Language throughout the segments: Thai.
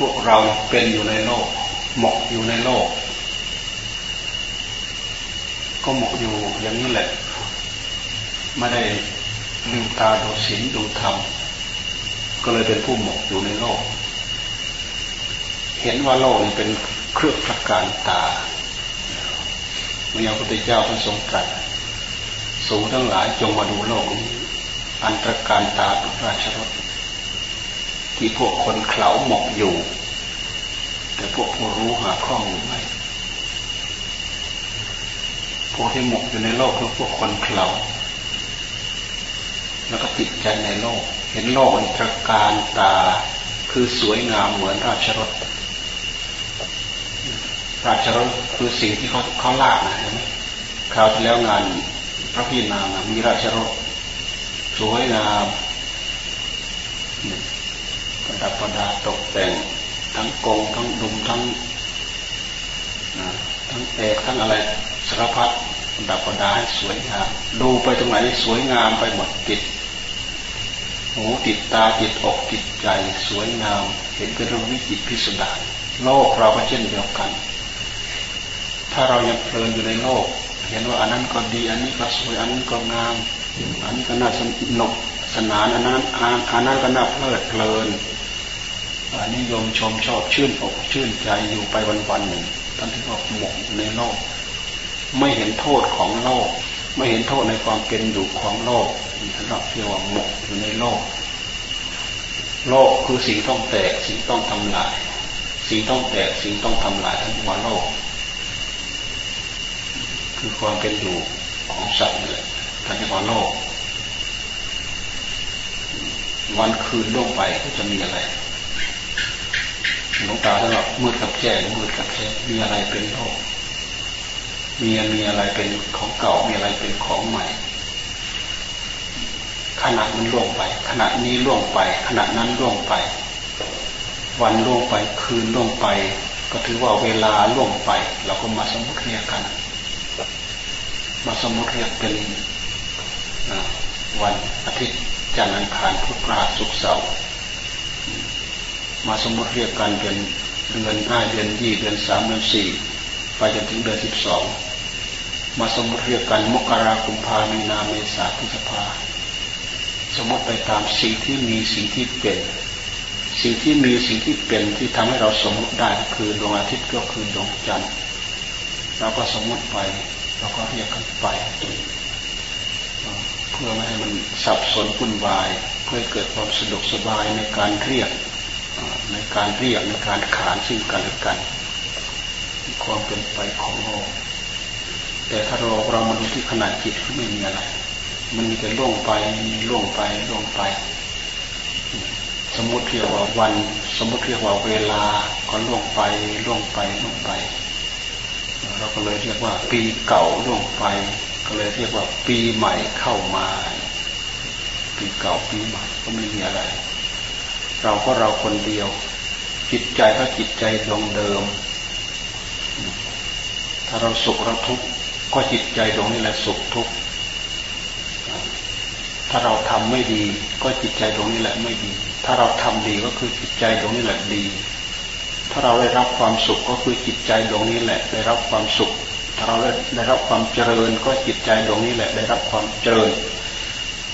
พวกเราเป็นอยู่ในโลก หมกอยู่ในโลก ก็หมกอยู่อย่างนี้แหละ ไม่ได้ลืมตาดูศีลดูธรรม ก็เลยเป็นผู้หมกอยู่ในโลก เห็นว่าโลกนี้เป็นเครื่องประการตาเมื่อพระพุทธเจ้าท่านทรงตรัสสูงทั้งหลายจงมาดูโลก อันตรการตาราชรถ ที่พวกคนเข่าหมกอยู่ แต่พวกผู้รู้หาข้อมูลไม่พวกที่หมกอยู่ในโลกคือพวกคนเข่าแล้วก็ติดใจในโลก เห็นโลกอันตรการตาคือสวยงามเหมือนราชรถราชรถคือสิ่งที่เขาเขาลากนะเห็นไหมคราวที่แล้วงานพระพี่นางมีราชรถสวยงาม ประดับประดาตกแต่ง ทั้งกงทั้งดุมทั้งทั้งเอกทั้งอะไรสารพัดประดับประดาให้สวยงามดูไปตรงไหนสวยงามไปหมดติดหูติดตาติดอกติดใจสวยงาม เห็นเป็นเรื่องวิจิตพิสดารโลกเราก็เช่นเดียวกัน ถ้าเรายังเพลินอยู่ในโลก เห็นว่าอันนั้นก็ดีอันนี้ก็สวยอันนี้นก็งาม อันนี้ก็น่าสนุกสนานอันนั้นอันนั้นก็น่าเพลิดเพลิน นิยมชมชอบชื่นอกชื่นใจอยู่ไปวันวันหนึ่งท่านที่บอกหมกในโลก ไม่เห็นโทษของโลก ไม่เห็นโทษในความเป็นอยู่ของโลกนี่ท่านเรียกว่าหมกอยู่ในโลก โลกคือสิ่งต้องแตกสิ่งต้องทำลาย สิ่งต้องแตกสิ่งต้องทำลายท่านเรียกว่าโลก คือความเป็นอยู่ของสัตว์เละท่านเรียกว่าโลก วันคืนล่วงไปก็จะมีอะไร หลวงตาท่านบอกมืดกับแจ้งมืดกับแจ้งมีอะไรเป็นโลกมีมีอะไรเป็นของเก่ามีอะไรเป็นของใหม่ขณะมันล่วงไป ขณะนี้ล่วงไป ขณะนั้นล่วงไป วันล่วงไปคืนล่วงไป ก็ถือว่าเวลาล่วงไป เราก็มาสมมติเรียกกัน มาสมมติเรียกเป็นวันอาทิตย์จันทร์อังคารพุธพฤหัสศุกร์เสาร์ มาสมมติเรียกกันเป็นเดือนห้าเดือนยี่เดือนสามเดือนสี่ไปจนถึงเดือนสิบสองมาสมมติเรียกกันมกราคมพามีนาเมษาพฤษภาสมมติไปตามสิ่งที่มีสิ่งที่เป็น สิ่งที่มีสิ่งที่เป็นที่ทำให้เราสมมติได้คือดวงอาทิตย์ก็คือดวงจันทร์เราก็สมมติไปเราก็เรียกกันไปเพื่อไม่ให้มันสับสนวุ่นวาย เพื่อเกิดความสะดวกสบายในการเรียก ในการเรียกในการขานซึ่งกันและกันความเป็นไปของโลกแต่ถ้าเราเรามาดูที่ขนาดจิตก็ไม่มีอะไร มันมีแต่ล่วงไปล่วงไปล่วงไป สมมติเรียกว่าวัน สมมติเรียกว่าเวลาก็ล่วงไปล่วงไปล่วงไป เราก็เลยเรียกว่า ปีเก่าล่วงไป ก็เลยเรียกว่า ปีใหม่เข้ามา ปีเก่าปีใหม่ก็ไม่มีอะไร เราก็เราคนเดียว จิตใจก็จิตใจดวงเดิม ถ้าเราสุขเราทุกข์ก็จิตใจดวงนี้แหละสุขทุกข์ถ้าเราทำไม่ดี ก็จิตใจดวงนี้แหละไม่ดี ถ้าเราทำดีก็คือจิตใจดวงนี้แหละดี ถ้าเราได้รับความสุขก็คือจิตใจดวงนี้แหละ ได้รับความสุข ถ้าเราได้ได้รับความเจริญ ก็จิตใจดวงนี้แหละ ได้รับความเจริญ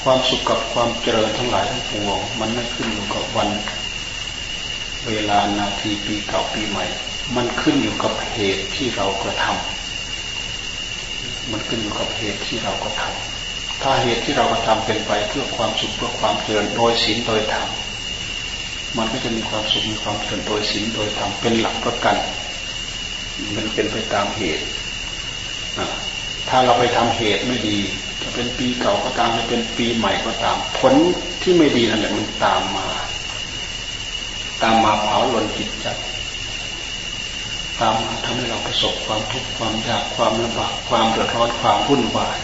ความสุขกับความเจริญทั้งหลายทั้งปวง มันไม่ขึ้นอยู่กับวัน เวลานาทีปีเก่าปีใหม่ มันขึ้นอยู่กับเหตุที่เรากระทำมันขึ้นอยู่กับเหตุที่เรากระทำถ้าเหตุที่เรากระทำเป็นไปเพื่อความสุขเพื่อความเจริญโดยศีลโดยธรรมมันก็จะมีความสุขมีความเจริญโดยศีลโดยธรรมเป็นหลักประกัน มันเป็นไปตามเหตุถ้าเราไปทำเหตุไม่ดี จะเป็นปีเก่าก็ตามจะเป็นปีใหม่ก็ตาม ผลที่ไม่ดีนั่นแหละมันตามมา ตามมาเผาหล่นจิตใจตามมาทำให้เราประสบความทุกข์ความยากความลำบากความเดือดร้อนความวุ่นวาย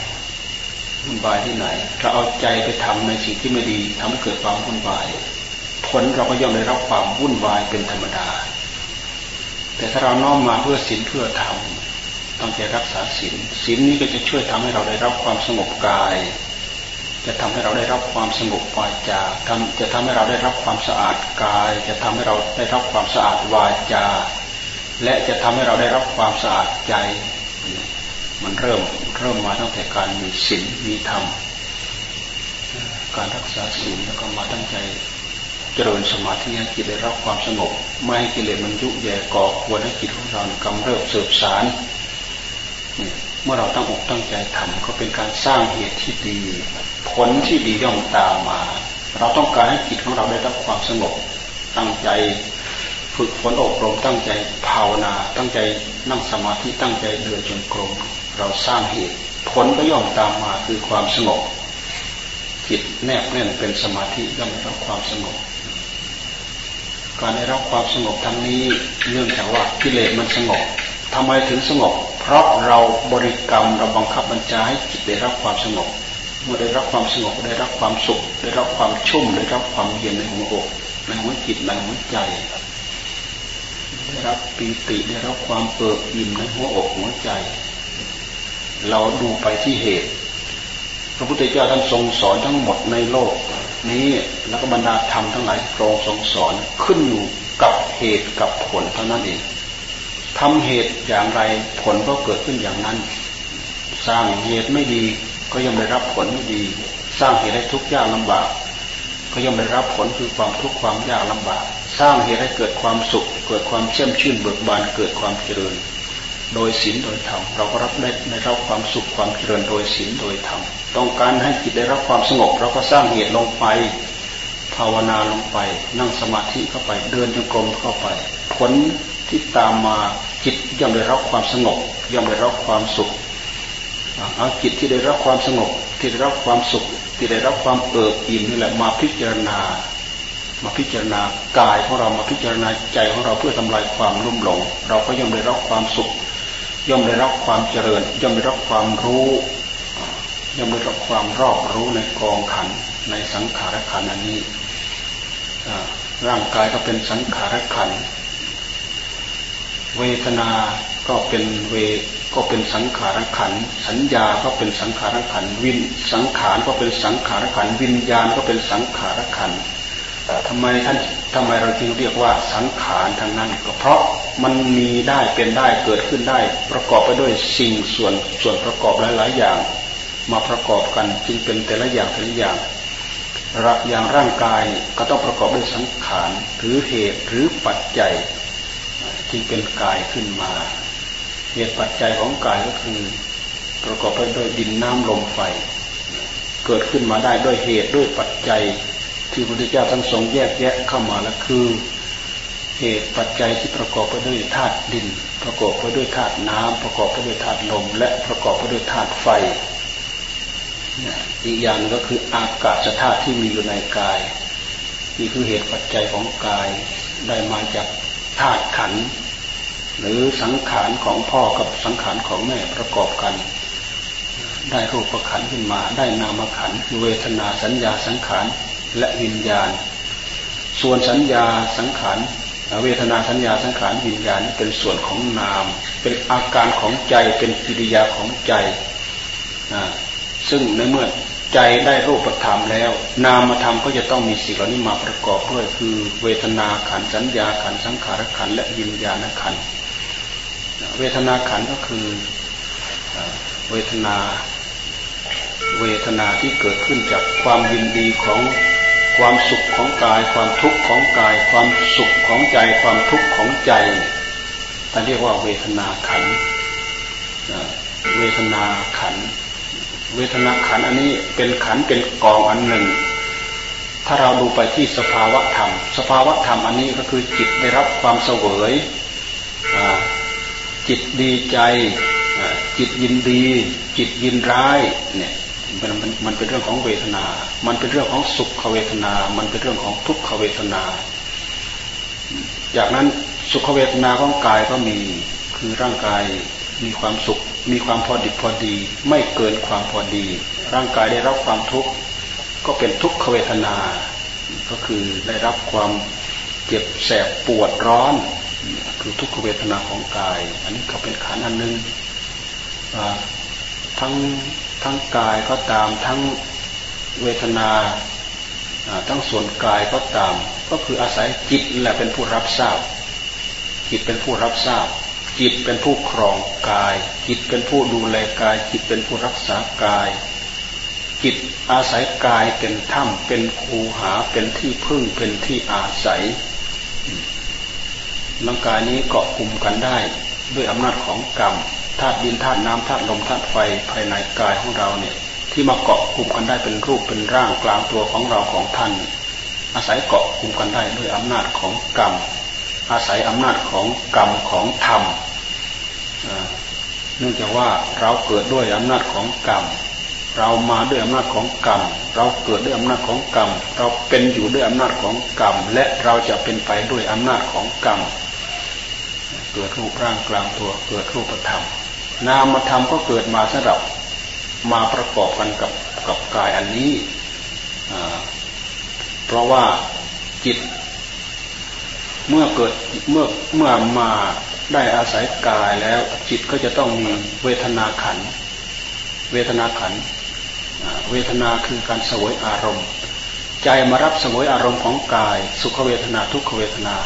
วุ่นวายที่ไหนเราเอาใจไปทำในสิ่งที่ไม่ดีทำให้เกิดความวุ่นวาย ผลเราก็ย่อมได้รับความวุ่นวายเป็นธรรมดา แต่ถ้าเราน้อมมาเพื่อศีลเพื่อธรรม ต้องใจรักษาศีลศีลนี้ก็จะช่วยทำให้เราได้รับความสงบกาย จะทำให้เราได้รับความสงบวาจาทำจะทำให้เราได้รับความสะอาดกาย จะทำให้เราได้รับความสะอาดวาจา และจะทำให้เราได้รับความสะอาดใจ มันเริ่มเริ่มมาตั้งแต่การมีศีลมีธรรมการรักษาศีลแล้วก็มาตั้งใจเจริญสมาธิให้จิตได้รับความสงบ ไม่ให้กิเลสมันยุแย่ก่อควรให้จิตของเรากำเริบเสบสาร เมื่อเราตั้งอกตั้งใจทำก็เป็นการสร้างเหตุที่ดี ผลที่ดีย่อมตามมา เราต้องการให้จิตของเราได้รับความสงบตั้งใจฝึกฝนอบรมตั้งใจภาวนา ตั้งใจนั่งสมาธิตั้งใจเดินจงกรมเราสร้างเหตุ ผลก็ย่อมตามมาคือความสงบจิตแนบแน่นเป็นสมาธิย่อมได้รับความสงบการได้รับความสงบทั้งนี้เนื่องจากว่ากิเลสมันสงบทำไมถึงสงบ เพราะเราบริกรรมเราบังคับบัญชาให้จิตได้รับความสงบ เมื่อได้รับความสงบได้รับความสุข ได้รับความชุ่มได้รับความเย็นในหัวอกในหัวจิตในหัวใจได้รับปีติได้รับความเปิดอิ่มในหัวอกหัวใจ เราดูไปที่เหตุ พระพุทธเจ้าท่านทรงสอนทั้งหมดในโลก นี้แล้วก็บรรดาธรรมทั้งหลายโปรงทรงสอนขึ้นอยู่กับเหตุกับผลเท่านั้นเอง ทำเหตุอย่างไรผลก็เกิดขึ้นอย่างนั้น สร้างเหตุไม่ดีก็ย่อมได้รับผลไม่ดี สร้างเหตุให้ทุกข์ยากลำบาก ก็ย่อมได้รับผลคือความทุกข์ความยากลำบาก สร้างเหตุให้เกิดความสุข เกิดความเชื่อมชื่นเบิกบานเกิดความเจริญ โดยศีลโดยธรรมเราก็รับได้ได้รับความสุขความเจริญโดยศีลโดยธรรมต้องการให้จิตได้รับความสงบ เราก็สร้างเหตุลงไป ภาวนาลงไป นั่งสมาธิเข้าไปเดินจงกรมเข้าไป ผลที่ตามมา จิตย่อมได้รับความสงบ ย่อมได้รับความสุขเอาจิตที่ได้รับความสงบ ที่ได้รับความสุข ที่ได้รับความเอิบอิ่มนี่แหละมาพิจารณา มาพิจารณากายของเรามาพิจารณาใจของเราเพื่อทำลายความรุ่มหลง เราก็ย่อมได้รับความสุข ย่อมได้รับความเจริญ ย่อมได้รับความรู้ย่อมได้รับความรอบรู้ในกองขันในสังขารขันอันนี้ร่างกายก็เป็นสังขารขัน เวทนาก็เป็นเวก็เป็นสังขารขัน สัญญาก็เป็นสังขารขัน วินสังขารก็เป็นสังขารขัน วิญญาณก็เป็นสังขารขันทำไมท่านทำไมเราจึงเรียกว่าสังขารทางนั้นก็เพราะมันมีได้เป็นได้เกิดขึ้นได้ ประกอบไปด้วยสิ่งส่วนส่วนประกอบหลาย ๆ อย่าง มาประกอบกันจึงเป็นแต่ละอย่างแต่ละอย่างรักอย่างร่างกายก็ต้องประกอบด้วยสังขารหรือเหตุหรือปัจจัย จึงเป็นกายขึ้นมาเหตุปัจจัยของกายก็คือประกอบไปด้วยดินน้ำลมไฟ เกิดขึ้นมาได้ด้วยเหตุด้วยปัจจัยที่พระพุทธเจ้าทั้งทรงแยกแยะเข้ามาแล้วคือ เหตุปัจจัยที่ประกอบไปด้วยธาตุดิน ประกอบไปด้วยธาตุน้ำประกอบไปด้วยธาตุลม และประกอบไปด้วยธาตุไฟอีกอย่างก็คืออากาศธาตุที่มีอยู่ในกายนี่คือเหตุปัจจัยของกายได้มาจากธาตุขันธ หรือสังขารของพ่อกับสังขารของแม่ประกอบกัน ได้รูปขันขึ้นมา ได้นามขันเวทนาสัญญาสังขารและวิญญาณ ส่วนสัญญาสังขารเวทนาสัญญาสังขารวิญญาณเป็นส่วนของนาม เป็นอาการของใจเป็นกิริยาของใจ ซึ่งในเมื่อใจได้รูปธรรมแล้ว นามธรรมก็จะต้องมีสิ่งเหล่านี้มาประกอบด้วย คือเวทนาขันสัญญาขันสังขารขันและยิญญาณขัน เวทนาขันก็คือเวทนาเวทนาที่เกิดขึ้นจากความยินดีของความสุขของกาย ความทุกข์ของกาย ความสุขของใจ ความทุกข์ของใจท่านเรียกว่าเวทนาขันเวทนาขัน เวทนาขันอันนี้เป็นขันเป็นกองอันหนึ่ง ถ้าเราดูไปที่สภาวะธรรม สภาวะธรรมอันนี้ก็คือจิตได้รับความเสวย จิตดีใจจิตยินดี จิตยินร้ายเนี่ยมันมันมันเป็นเรื่องของเวทนา มันเป็นเรื่องของสุขเวทนา มันเป็นเรื่องของทุกขเวทนา จากนั้นสุขเวทนาของกายก็มี คือร่างกายมีความสุข มีความพอดิบพอดี ไม่เกินความพอดี ร่างกายได้รับความทุกข์ก็เป็นทุกขเวทนา ก็คือได้รับความเจ็บแสบปวดร้อน คือทุกขเวทนาของกาย อันนี้ก็เป็นขันอันหนึ่งทั้งทั้งกายก็ตามทั้งเวทนาทั้งส่วนกายก็ตาม ก็คืออาศัยจิตแหละเป็นผู้รับทราบ จิตเป็นผู้รับทราบ จิตเป็นผู้ครองกาย จิตเป็นผู้ดูแลกาย จิตเป็นผู้รักษากาย จิตอาศัยกายเป็นถ้ำเป็นคูหาเป็นที่พึ่งเป็นที่อาศัย ร่างกายนี้เกาะกลุ่มกันได้ ด้วยอำนาจของกรรมธาตุดินธาตุน้ำธาตุลมธาตุไฟภายในกายของเราเนี่ยที่มาเกาะกลุ่มกันได้เป็นรูปเป็นร่างกลางตัวของเราของท่าน อาศัยเกาะกลุ่มกันได้ด้วยอำนาจของกรรมอาศัยอำนาจของกรรมของธรรมเนื่องจากว่าเราเกิดด้วยอำนาจของกรรมเรามาด้วยอำนาจของกรรม เราเกิดด้วยอำนาจของกรรม เราเป็นอยู่ด้วยอำนาจของกรรม และเราจะเป็นไปด้วยอำนาจของกรรม เกิดรูปร่างกลางตัวเกิดรูปธรรม นามธรรมก็เกิดมาสำหรับมาประกอบกันกับกับกายอันนี้ เพราะว่าจิต เมื่อเกิดเมื่อเมื่อมาได้อาศัยกายแล้ว จิตก็จะต้องมีเวทนาขัน เวทนาขัน เวทนาคือการสวยอารมณ์ ใจมารับสวยอารมณ์ของกาย สุขเวทนาทุกขเวทนา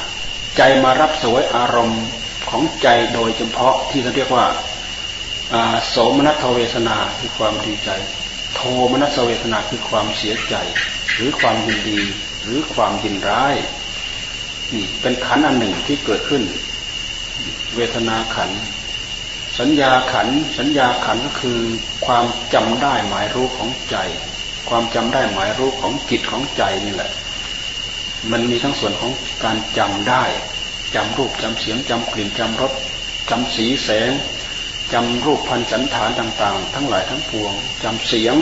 ใจมารับสวยอารมณ์ ของใจโดยเฉพาะที่เขาเรียกว่าโสมนัสเวทนาคือความดีใจ โทมนัสเวทนาคือความเสียใจ หรือความยินดี หรือความยินร้ายนี่เป็นขันอันหนึ่งที่เกิดขึ้น เวทนาขัน สัญญาขัน สัญญาขันก็คือความจำได้หมายรู้ของใจ ความจำได้หมายรู้ของจิตของใจนี่แหละ มันมีทั้งส่วนของการจำได้ จำรูปจำเสียงจำกลิ่นจำรสจำสีแสงจำรูปพันสันฐานต่าง ๆ ทั้งหลายทั้งปวงจำเสียง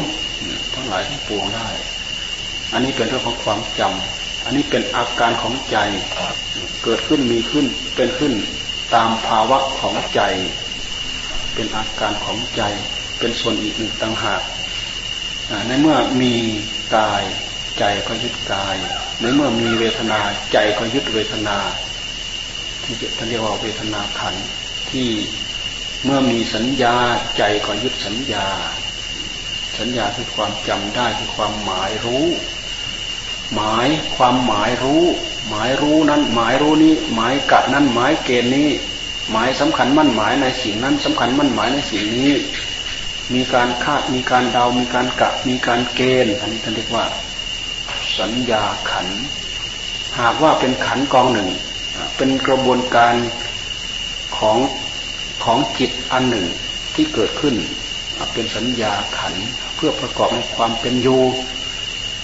ทั้งหลายทั้งปวงได้ อันนี้เป็นเรื่องของความจำอันนี้เป็นอาการของใจ เกิดขึ้นมีขึ้นเป็นขึ้นตามภาวะของใจ เป็นอาการของใจ เป็นส่วนอีกหนึ่งต่างหากในเมื่อมีกายใจก็ยึดกาย ในเมื่อมีเวทนาใจก็ยึดเวทนา ที่ท่านเรียกว่าเวทนาขันที่เมื่อมีสัญญาใจก็ยึดสัญญา สัญญาคือความจำได้คือความหมายรู้ หมายความหมายรู้ หมายรู้นั้น หมายรู้นี้ หมายกะนั้นหมายเกณฑ์นี้ หมายสำคัญมั่นหมายในสิ่งนั้นสำคัญมั่นหมายในสิ่งนี้ มีการคาดมีการเดา มีการกะมีการเกณฑ์อันนี้ท่านเรียกว่า สัญญาขันหากว่าเป็นขันกองหนึ่ง เป็นกระบวนการของของจิตอันหนึ่งที่เกิดขึ้น เป็นสัญญาขันเพื่อประกอบในความเป็นอยู่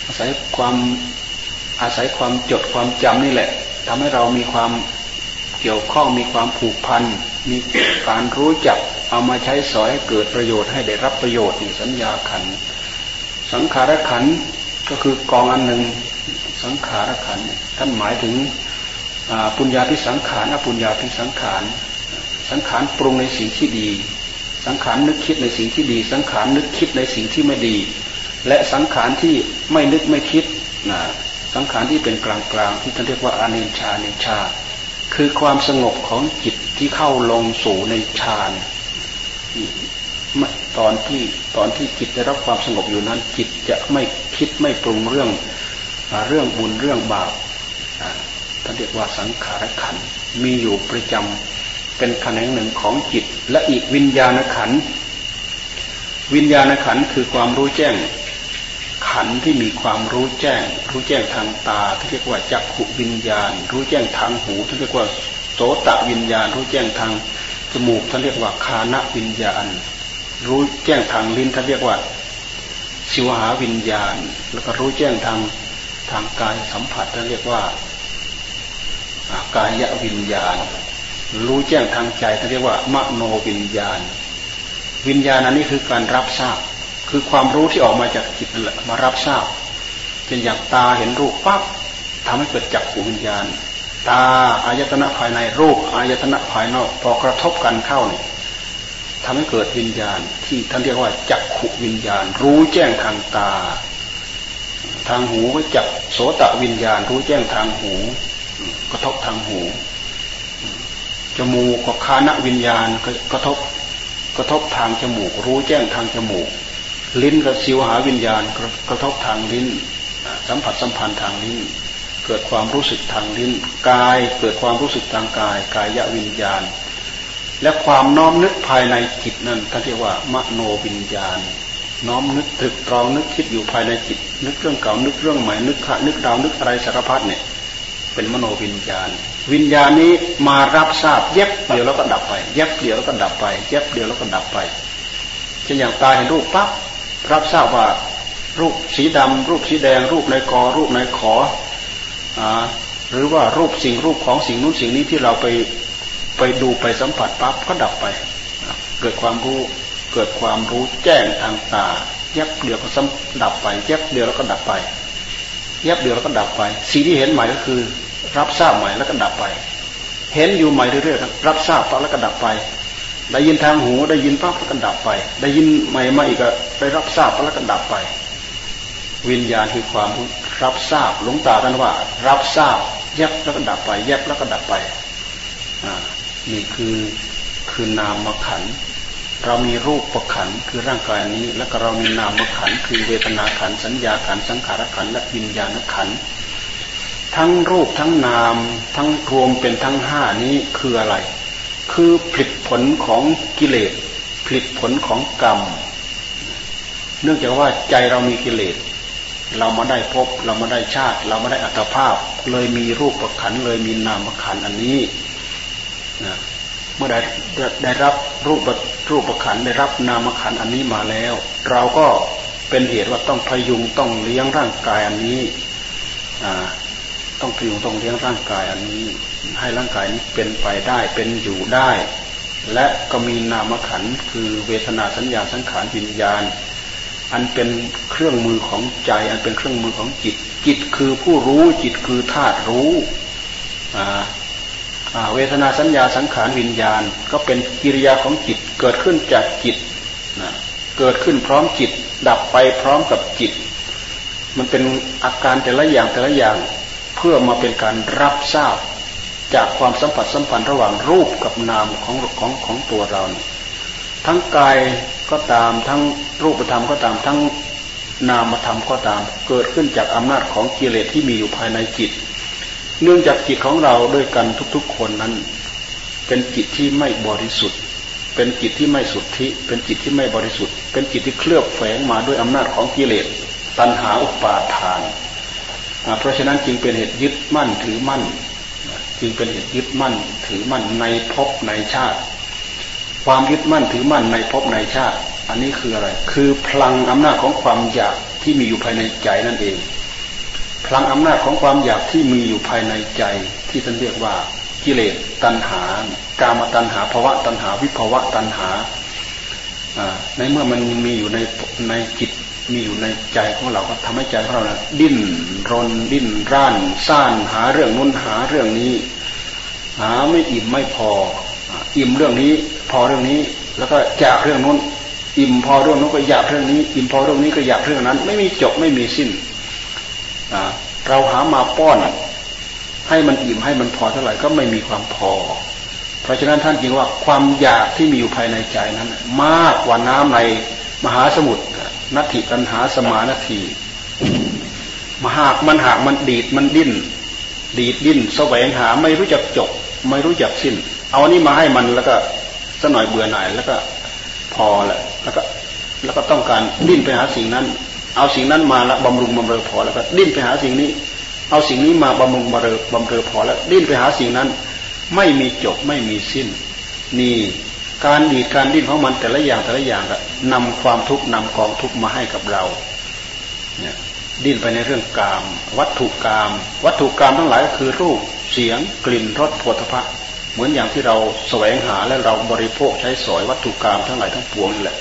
อาศัยความอาศัยความจดความจำนี่แหละทำให้เรามีความเกี่ยวข้องมีความผูกพัน มีการรู้จักเอามาใช้สอยให้เกิดประโยชน์ให้ได้รับประโยชน์นี่สัญญาขัน สังขารขันก็คือกองอันหนึ่งสังขารขันท่านหมายถึง ปุญญาพิสังขารอปุญญาพิสังขาร สังขารปรุงในสิ่งที่ดี สังขารนึกคิดในสิ่งที่ดี สังขารนึกคิดในสิ่งที่ไม่ดี และสังขารที่ไม่นึกไม่คิดนะสังขารที่เป็นกลางกลางที่ท่านเรียกว่าอานิชาเนชา คือความสงบของจิตที่เข้าลงสู่ในฌานตอนที่ตอนที่จิตได้รับความสงบอยู่นั้น จิตจะไม่คิดไม่ปรุงเรื่องเรื่องบุญเรื่องบาป ท่านเรียกว่าสังขารขันมีอยู่ประจำเป็นแขนงหนึ่งของจิต และอีกวิญญาณขันวิญญาณขันคือความรู้แจ้ง ขันที่มีความรู้แจ้ง รู้แจ้งทางตาที่เรียกว่าจักขุวิญญาณ รู้แจ้งทางหูที่เรียกว่าโสตวิญญาณ รู้แจ้งทางจมูกท่านเรียกว่าคานวิญญาณ รู้แจ้งทางลิ้นท่านเรียกว่าสิวหาวิญญาณ แล้วก็รู้แจ้งทางทางกายสัมผัสท่านเรียกว่า กายวิญญาณ รู้แจ้งทางใจเขาเรียกว่ามโนวิญญาณ วิญญาณอันนี้คือการรับทราบ คือความรู้ที่ออกมาจากจิตนั่นแหละมารับทราบเป็นอย่างตาเห็นรูปปั๊บทำให้เกิดจักขูวิญญาณ ตาอายตนะภายในรูปอายตนะภายนอกพอกระทบกันเข้าเนี่ยทำให้เกิดวิญญาณที่ท่านเรียกว่าจักขุวิญญาณ รู้แจ้งทางตา ทางหูก็จักโสตวิญญาณ รู้แจ้งทางหู กระทบทางหูจมูกกับคานวิญญาณกระทบกระทบทางจมูก รู้แจ้งทางจมูก ลิ้นกับสิวหาวิญญาณกระทบทางลิ้น สัมผัสสัมพันธ์ทางลิ้น เกิดความรู้สึกทางลิ้นกายเกิดความรู้สึกทางกายกายวิญญาณ และความน้อมนึกภายในจิตนั่นท่านเรียกว่ามโนวิญญาณ น้อมนึกตรึกตรองนึกคิดอยู่ภายในจิต นึกเรื่องเก่านึกเรื่องใหม่นึกขะนึกดาวนึกอะไรสารพัดเนี่ย เป็นมโนวิญญาณ วิญญาณนี้มารับทราบเย็บเดียวแล้วก็ดับไปเย็บเดียวแล้วก็ดับไปเย็บเดียวแล้วก็ดับไปเช่นอย่างตาเห็นรูปปั๊บรับทราบว่ารูปสีดำรูปสีแดง รูปในกอรูปในขออหรือว่ารูปสิ่งรูปของสิ่งนู้นสิ่งนี้ที่เราไปไปดูไปสัมผัสปั๊บก็ดับไป เกิดความรู้เกิดความรู้แจ้งทางตาแยบเดียวก็สัมดับไปแยบเดียวแล้วก็ดับไปแยบเดียวแล้วก็ดับไป สิ่งที่เห็นใหม่ก็คือ รับทราบใหม่แล้วก็ดับไป เห็นอยู่ใหม่เรื่อยๆรับทราบปั๊บแล้วก็ดับไป ได้ยินทางหูได้ยินปั๊บแล้วก็ดับไป ได้ยินใหม่มาอีกก็ได้รับทราบแล้วก็ดับไป วิญญาณคือความรับทราบหลวงตาท่านว่า รับทราบแยบแล้วก็ดับไป แยบแล้วก็ดับไปอ่านี่คือคือนามขันเรามีรูปประขันคือร่างกายนี้ แล้วก็เรามีนามขันคือเวทนาขันสัญญาขันสังขารขันและวิญญาณขัน ทั้งรูปทั้งนาม ทั้งรวมเป็นทั้งห้านี้คืออะไร คือผลิตผลของกิเลสผลิตผลของกรรม เนื่องจากว่าใจเรามีกิเลสเรามาได้พบเรามาได้ชาติ เรามาได้อัตภาพ เลยมีรูปประขันเลยมีนามขันอันนี้นะเมื่อได้ได้รับรูปรูปประขันได้รับนามขันอันนี้มาแล้ว เราก็เป็นเหตุว่าต้องพยุงต้องเลี้ยงร่างกายอันนี้ ต้องพยุงต้องเลี้ยงร่างกายอันนี้ ให้ร่างกายนี้เป็นไปได้เป็นอยู่ได้ และก็มีนามขันคือเวทนาสัญญาสังขารวิญญาณ อันเป็นเครื่องมือของใจ อันเป็นเครื่องมือของจิต จิตคือผู้รู้จิตคือธาตุรู้เวทนาสัญญาสังขารวิญญาณ ก็เป็นกิริยาของจิตเกิดขึ้นจากจิตเกิดขึ้นพร้อมจิต ดับไปพร้อมกับจิต มันเป็นอาการแต่ละอย่างแต่ละอย่าง เพื่อมาเป็นการรับทราบ จากความสัมผัสสัมพันธ์ระหว่างรูปกับนามของของของตัวเรา ทั้งกายก็ตามทั้งรูปธรรมก็ตามทั้งนามธรรมก็ตาม เกิดขึ้นจากอำนาจของกิเลสที่มีอยู่ภายในจิต เนื่องจากจิตของเราด้วยกันทุกๆคนนั้น เป็นจิตที่ไม่บริสุทธิ์ เป็นจิตที่ไม่สุทธิ เป็นจิตที่ไม่บริสุทธิ์ เป็นจิตที่เคลือบแฝงมาด้วยอำนาจของกิเลสตัณหาอุปาทาน เพราะฉะนั้นจึงเป็นเหตุยึดมั่นถือมั่น จึงเป็นเหตุยึดมั่นถือมั่นในภพในชาติ ความยึดมั่นถือมั่นในภพในชาติ อันนี้คืออะไร คือพลังอำนาจของความอยากที่มีอยู่ภายในใจนั่นเอง พลังอำนาจของความอยากที่มีอยู่ภายในใจ ที่ท่านเรียกว่ากิเลสตัณหา กามตัณหาภวะตัณหา วิภวะตัณหาในเมื่อมันมีอยู่ในในจิต มีอยู่ในใจของเราก็ทำให้ใจของเรานะดิ้นรนดิ้นร่านซ่านหาเรื่องนู้นหาเรื่องนี้ หาไม่อิ่มไม่พอ อิ่มเรื่องนี้พอเรื่องนี้ แล้วก็อยากเรื่องนู้น อิ่มพอเรื่องนู้นก็อยากเรื่องนี้ อิ่มพอเรื่องนี้ก็อยากเรื่องนั้น ไม่มีจบไม่มีสิ้นเราหามาป้อน ให้มันอิ่มให้มันพอเท่าไหร่ก็ไม่มีความพอ เพราะฉะนั้นท่านจึงว่าความอยากที่มีอยู่ภายในใจนั้น มากกว่าน้ำในมหาสมุทร นัตถิตันหาสมานาทีมาหากมันหากมันดีดมันดิ้น ดีดดิ้นแสวงหาไม่รู้จักจบ ไม่รู้จักสิ้น เอาอันนี้มาให้มันแล้วก็สัหน่อยเบื่อหน่ายแล้วก็พอแหละแล้วก็แล้วก็ต้องการดิ้นไปหาสิ่งนั้น เอาสิ่งนั้นมาแล้วบำรุงบำเรอพอแล้วก็ดิ้นไปหาสิ่งนี้ เอาสิ่งนี้มาบำรุงบำเรอบำเรอพอแล้วดิ้นไปหาสิ่งนั้น ไม่มีจบไม่มีสิ้น นี่ การดีดการดิ้นของมันแต่ละอย่างแต่ละอย่างก็นำความทุกข์นำกองทุกข์มาให้กับเราเนี่ยดิ้นไปในเรื่องกาม วัตถุกาม วัตถุกามทั้งหลายก็คือรูปเสียงกลิ่นรสผลิภัณฑ์เหมือนอย่างที่เราแสวงหาและเราบริโภคใช้สอยวัตถุกรรมทั้งหลายทั้งปวงนี่แหละ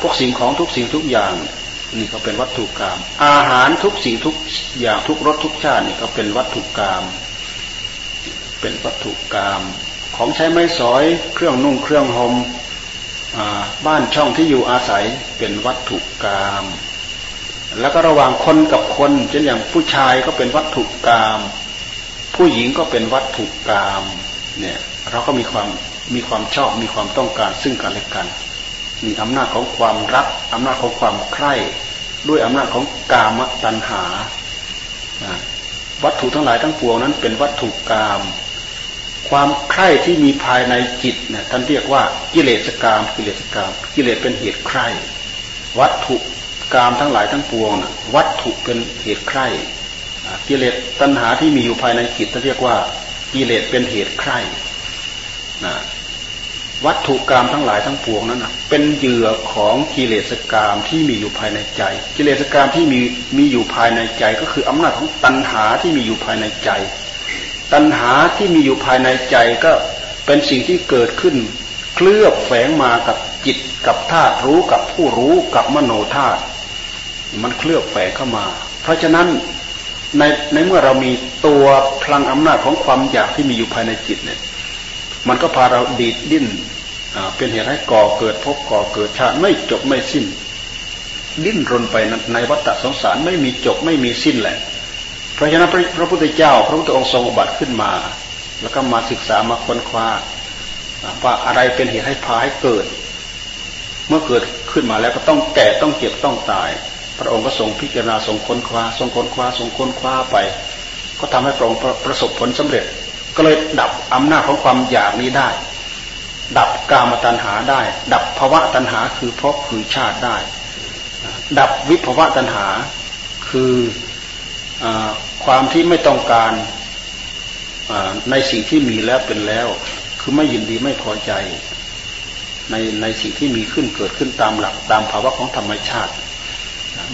พวกสิ่งของทุกสิ่งทุกอย่างนี่ก็เป็นวัตถุกรรม อาหารทุกสิ่งทุกอย่างทุกรสทุกชาตินี่ก็เป็นวัตถุกรรม เป็นวัตถุกรรม ของใช้ไม้สอย เครื่องนุ่งเครื่องหม่มบ้านช่องที่อยู่อาศัยเป็นวัตถุกรรมแล้วก็ระหว่างคนกับคนเช่นอย่างผู้ชายก็เป็นวัตถุกรรมผู้หญิงก็เป็นวัตถุกรรมเนี่ยเราก็มีความมีความชอบมีความต้องการซึ่งกันและกัน มีอำนาจของความรักอำนาจของความใคร่ ด้วยอำนาจของกามตัณหา วัตถุทั้งหลายทั้งปวงนั้นเป็นวัตถุกาม ความใคร่ที่มีภายในจิตเนี่ยท่านเรียกว่ากิเลสกามกิเลสกามกิเลสเป็นเหตุใคร่วัตถุกามทั้งหลายทั้งปวงนะวัตถุเป็นเหตุใคร่กิเลสตัณหาที่มีอยู่ภายในจิตท่านเรียกว่ากิเลสเป็นเหตุใคร่วัตถุกรรมทั้งหลายทั้งปวงนั้นนะเป็นเหยื่อของกิเลสกรรมที่มีอยู่ภายในใจ กิเลสกรรมที่มีมีอยู่ภายในใจ ก็คืออำนาจของตัณหาที่มีอยู่ภายในใจ ตัณหาที่มีอยู่ภายในใจก็เป็นสิ่งที่เกิดขึ้น เคลือบแฝงมากับจิตกับธาตุรู้กับผู้รู้กับมโนธาตุมันเคลือบแฝงเข้ามา เพราะฉะนั้นในในเมื่อเรามีตัวพลังอำนาจของความอยากที่มีอยู่ภายในจิตเนี่ย มันก็พาเราดีดดิ้นเป็นเหตุให้ก่อเกิดพบก่อเกิดชาติไม่จบไม่สิ้น ดิ้นรนไปในวัฏสงสารไม่มีจบไม่มีสิ้นแหละ ราะฉะนั้นพระพุทธเจ้า พระพุทธองค์ทรงอุบัติขึ้นมา แล้วก็มาศึกษามาค้นคว้าว่าอะไรเป็นเหตุให้พาให้เกิด เมื่อเกิดขึ้นมาแล้วก็ต้องแก่ต้องเจ็บต้องตาย พระองค์ก็ทรงพิจารณาทรงค้นคว้าทรงค้นคว้าทรงค้นคว้าไป ก็ทำให้พระองค์ประสบผลสำเร็จ ก็เลยดับอำนาจของความอยากนี้ได้ ดับกามตัณหาได้ ดับภวะตัณหาคือภพคือชาติได้ ดับวิภวะตัณหาคืออ ความที่ไม่ต้องการในสิ่งที่มีแล้วเป็นแล้ว คือไม่ยินดีไม่พอใจ ในในสิ่งที่มีขึ้นเกิดขึ้นตามหลักตามภาวะของธรรมชาติ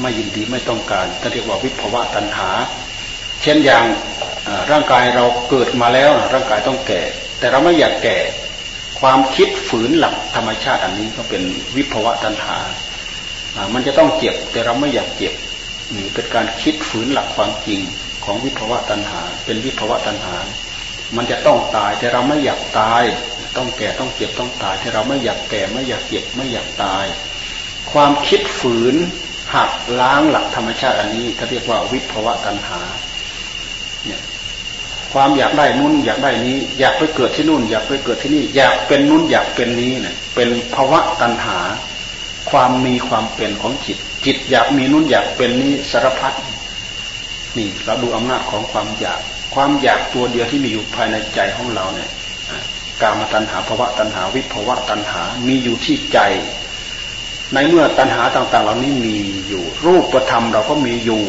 ไม่ยินดีไม่ต้องการก็เรียกว่าวิภวะตัณหา เช่นอย่างร่างกายเราเกิดมาแล้ว ร่างกายต้องแก่ แต่เราไม่อยากแก่ความคิดฝืนหลักธรรมชาติอันนี้ก็เป็นวิภวะตัณหา มันจะต้องเจ็บแต่เราไม่อยากเจ็บนี่เป็นการคิดฝืนหลักความจริง ของวิภวะตัณหา เป็นวิภวะตัณหา มันจะต้องตายแต่เราไม่อยากตาย ต้องแก่ต้องเจ็บต้องตายแต่เราไม่อยากแก่ไม่อยากเจ็บไม่อยากตาย ความคิดฝืนหักล้างหลักธรรมชาติอันนี้เขาเรียกว่าวิภวะตัณหาเนี่ยความอยากได้นู้นอยากได้นี้ อยากไปเกิดที่นู่น อยากไปเกิดที่นี่ อยากเป็นนู้นอยากเป็นนี้เนี่ยเป็นภาวะตัณหา ความมีความเป็นของจิต จิตอยากมีนู้นอยากเป็นนี้สารพัด นี่เราดูอำนาจของความอยาก ความอยากตัวเดียวที่มีอยู่ภายในใจของเราเนี่ยกามตัณหาภาวะตัณหาวิภาวะตัณหา มีอยู่ที่ใจ ในเมื่อตัณหาต่าง ๆ เหล่านี้มีอยู่ รูปธรรมเราก็มีอยู่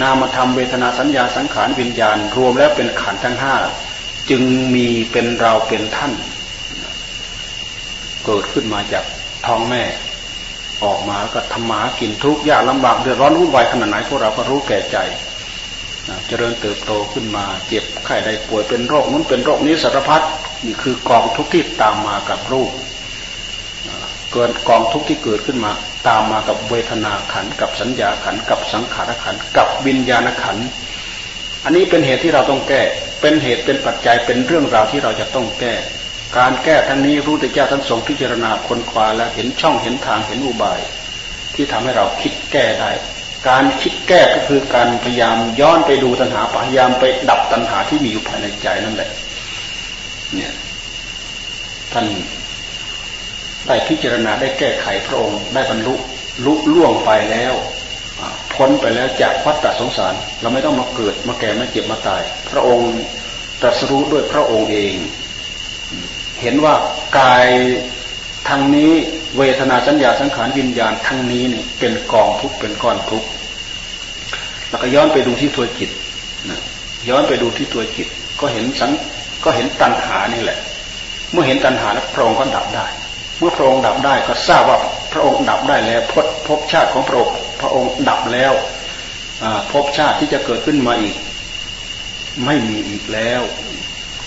นามธรรมเวทนาสัญญาสังขารวิญญาณ รวมแล้วเป็นขันธ์ทั้งห้าจึงมีเป็นเราเป็นท่าน เกิดขึ้นมาจากท้องแม่ ออกมาก็ทำมากินทุกข์ยากลำบากเดือดร้อนวุ่นวายขนาดไหนพวกเราก็รู้แก่ใจ เจริญเติบโตขึ้นมา เจ็บไข้ได้ป่วยเป็นโรคนู้นเป็นโรคนี้สารพัดนี่คือกองทุกข์ที่ตามมากับรูปเกิดกองทุกข์ที่เกิดขึ้นมา ตามมากับเวทนาขันกับสัญญาขันกับสังขารขันกับวิญญาณขันอันนี้เป็นเหตุที่เราต้องแก้ เป็นเหตุเป็นปัจจัยเป็นเรื่องราวที่เราจะต้องแก้ การแก้ทั้งนี้รู้แต่เจ้าท่านทรงพิจารณาคนควาแล้วเห็นช่องเห็นทางเห็นอุบาย ที่ทำให้เราคิดแก้ได้ การคิดแก้ก็คือการพยายามย้อนไปดูตัณหาพยายามไปดับตัณหาที่มีอยู่ภายในใจนั่นแหละ เนี่ยท่านได้พิจารณาได้แก้ไขพระองค์ได้บรรลุลุล่วงไปแล้วพ้นไปแล้วจากวัฏสงสาร เราไม่ต้องมาเกิดมาแก่มาเจ็บมาตาย พระองค์ตรัสรู้ด้วยพระองค์เอง เห็นว่ากายทางนี้ เวทนาสัญญาสังขารวิญญาณทั้งนี้เนี่ยเป็นกองทุกเป็นก้อนทุกแล้วก็ย้อนไปดูที่ตัวจิตนะย้อนไปดูที่ตัวจิต ก็เห็นสังก็เห็นตัณหานี่แหละ เมื่อเห็นตัณหาแล้วพระองค์ก็ดับได้ เมื่อพระองค์ดับได้ก็ทราบว่าพระองค์ดับได้แล้วพพบชาติของพระองค์พระองค์ดับแล้วพบชาติที่จะเกิดขึ้นมาอีก ไม่มีอีกแล้ว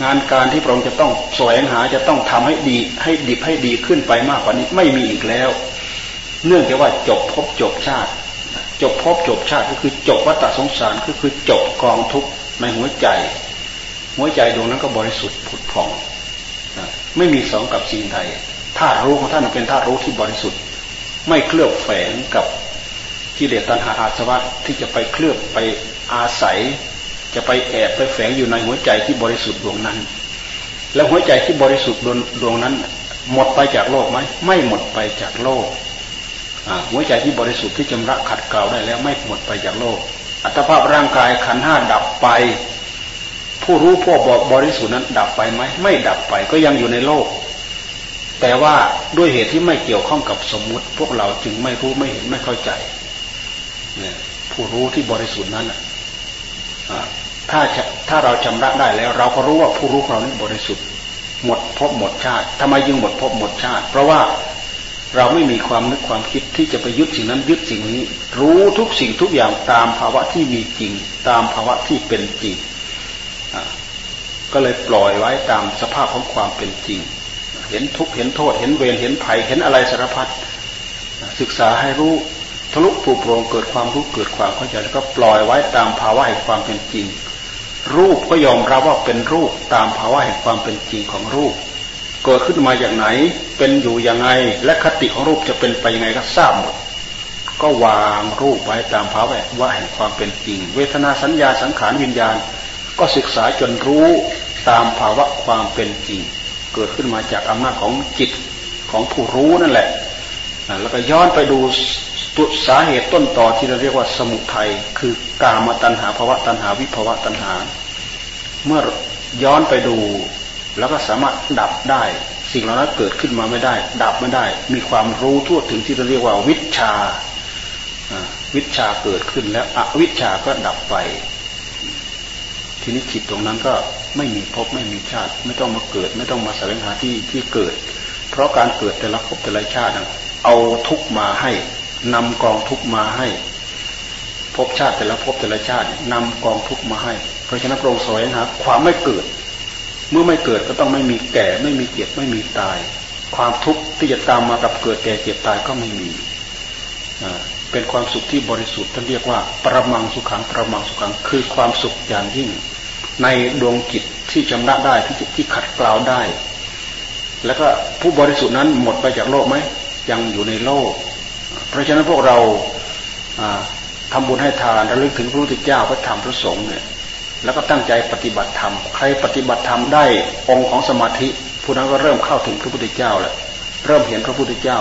งานการที่พระองค์จะต้องแสวงหาจะต้องทำให้ดี ให้ดิบให้ดีขึ้นไปมากกว่านี้ไม่มีอีกแล้ว เนื่องจากว่าจบพบจบชาติ จบพบจบชาติก็คือจบวัฏสงสารก็คือจบกองทุกข์ในหัวใจ หัวใจดวงนั้นก็บริสุทธิ์ผุดผ่องไม่มีสองกับสิ่งใดธาตุรู้ของท่านเป็นธาตุรู้ที่บริสุทธิ์ ไม่เคลือบแฝงกับกิเลสตัณหาอาสวะที่จะไปเคลือบไปอาศัย จะไปแอบไปแฝงอยู่ในหัวใจที่บริสุทธิ์ดวงนั้น แล้วหัวใจที่บริสุทธิ์ดวงนั้น หมดไปจากโลกไหมไม่หมดไปจากโลกหัวใจที่บริสุทธิ์ที่จำระขัดเกลาได้แล้วไม่หมดไปจากโลก อัตภาพร่างกายขันห้าดับไป ผู้รู้ผู้บอกบริสุทธิ์นั้น ดับไปไหมไม่ดับไปก็ยังอยู่ในโลก แต่ว่าด้วยเหตุที่ไม่เกี่ยวข้องกับสมมุติ พวกเราจึงไม่รู้ไม่เห็นไม่เข้าใจผู้รู้ที่บริสุทธิ์นั้น ถ้าถ้าเราชำระได้แล้ว เราก็รู้ว่าผู้รู้เรานี้บริสุทธิ์ หมดพบหมดชาติทำไมยึงหมดพบหมดชาติ เพราะว่าเราไม่มีความนึกความคิดที่จะไปยึดสิ่งนั้นยึดสิ่งนี้ รู้ทุกสิ่งทุกอย่างตามภาวะที่มีจริง ตามภาวะที่เป็นจริงก็เลยปล่อยไว้ตามสภาพของความเป็นจริง เห็นทุกเห็นโทษ เห็นเวรเห็นภัยเห็นอะไรสารพัดศึกษาให้รู้ ทะลุปูโปรงเกิดความรู้เกิดความเข้าใจแล้วก็ปล่อยไว้ตามภาวะแห่งความเป็นจริง รูปก็ยอมรับว่าเป็นรูปตามภาวะแห่งความเป็นจริงของรูป เกิดขึ้นมาอย่างไหน เป็นอยู่อยังไง และคติของรูปจะเป็นไปยังไงก็ทราบหมดก็วางรูปไว้ตามภาวะว่าแห่งความเป็นจริง เวทนาสัญญาสังขารวิญญาณ ก็ศึกษาจนรู้ตามภาวะความเป็นจริง เกิดขึ้นมาจากอำนาจของจิตของผู้รู้นั่นแหละ แล้วก็ย้อนไปดู ตัวสาเหตุต้นต่อที่เราเรียกว่าสมุทัยคือกามตัณหาภาวะตัณหาวิภาวะตัณหา เมื่อย้อนไปดู แล้วก็สามารถดับได้ สิ่งเหล่านั้นเกิดขึ้นมาไม่ได้ ดับไม่ได้ มีความรู้ทั่วถึงที่เราเรียกว่าวิชาวิชาเกิดขึ้นแล้วอวิชาก็ดับไป ทีนี้จิตตรงนั้นก็ไม่มีภพไม่มีชาติ ไม่ต้องมาเกิด ไม่ต้องมาแสวงหาที่ที่เกิด เพราะการเกิดแต่ละภพแต่ละชาติเอาทุกมาให้ นำกองทุกมาให้ภพชาติแต่ละภพแต่ละชาตินำกองทุกมาให้ เพราะฉะนั้นพระองค์สอนนะความไม่เกิด เมื่อไม่เกิดก็ต้องไม่มีแก่ ไม่มีเจ็บไม่มีตาย ความทุกข์ที่จะตามมากับเกิดแก่เจ็บตายก็ไม่มีเป็นความสุขที่บริสุทธิ์ท่านเรียกว่า ประมังสุขังประมังสุขังคือความสุขอย่างยิ่ง ในดวงจิตที่ชำระได้ที่ที่ขัดเกลาได้ แล้วก็ผู้บริสุทธิ์นั้นหมดไปจากโลกไหมยังอยู่ในโลก เพราะฉะนั้นพวกเราทำบุญให้ทานระลึกถึงพระพุทธเจ้าพระธรรมพระสงฆ์เนี่ยแล้วก็ตั้งใจปฏิบัติธรรม ใครปฏิบัติธรรมได้องค์ของสมาธิ ผู้นั้นก็เริ่มเข้าถึงพระพุทธเจ้าแล้วเริ่มเห็นพระพุทธเจ้า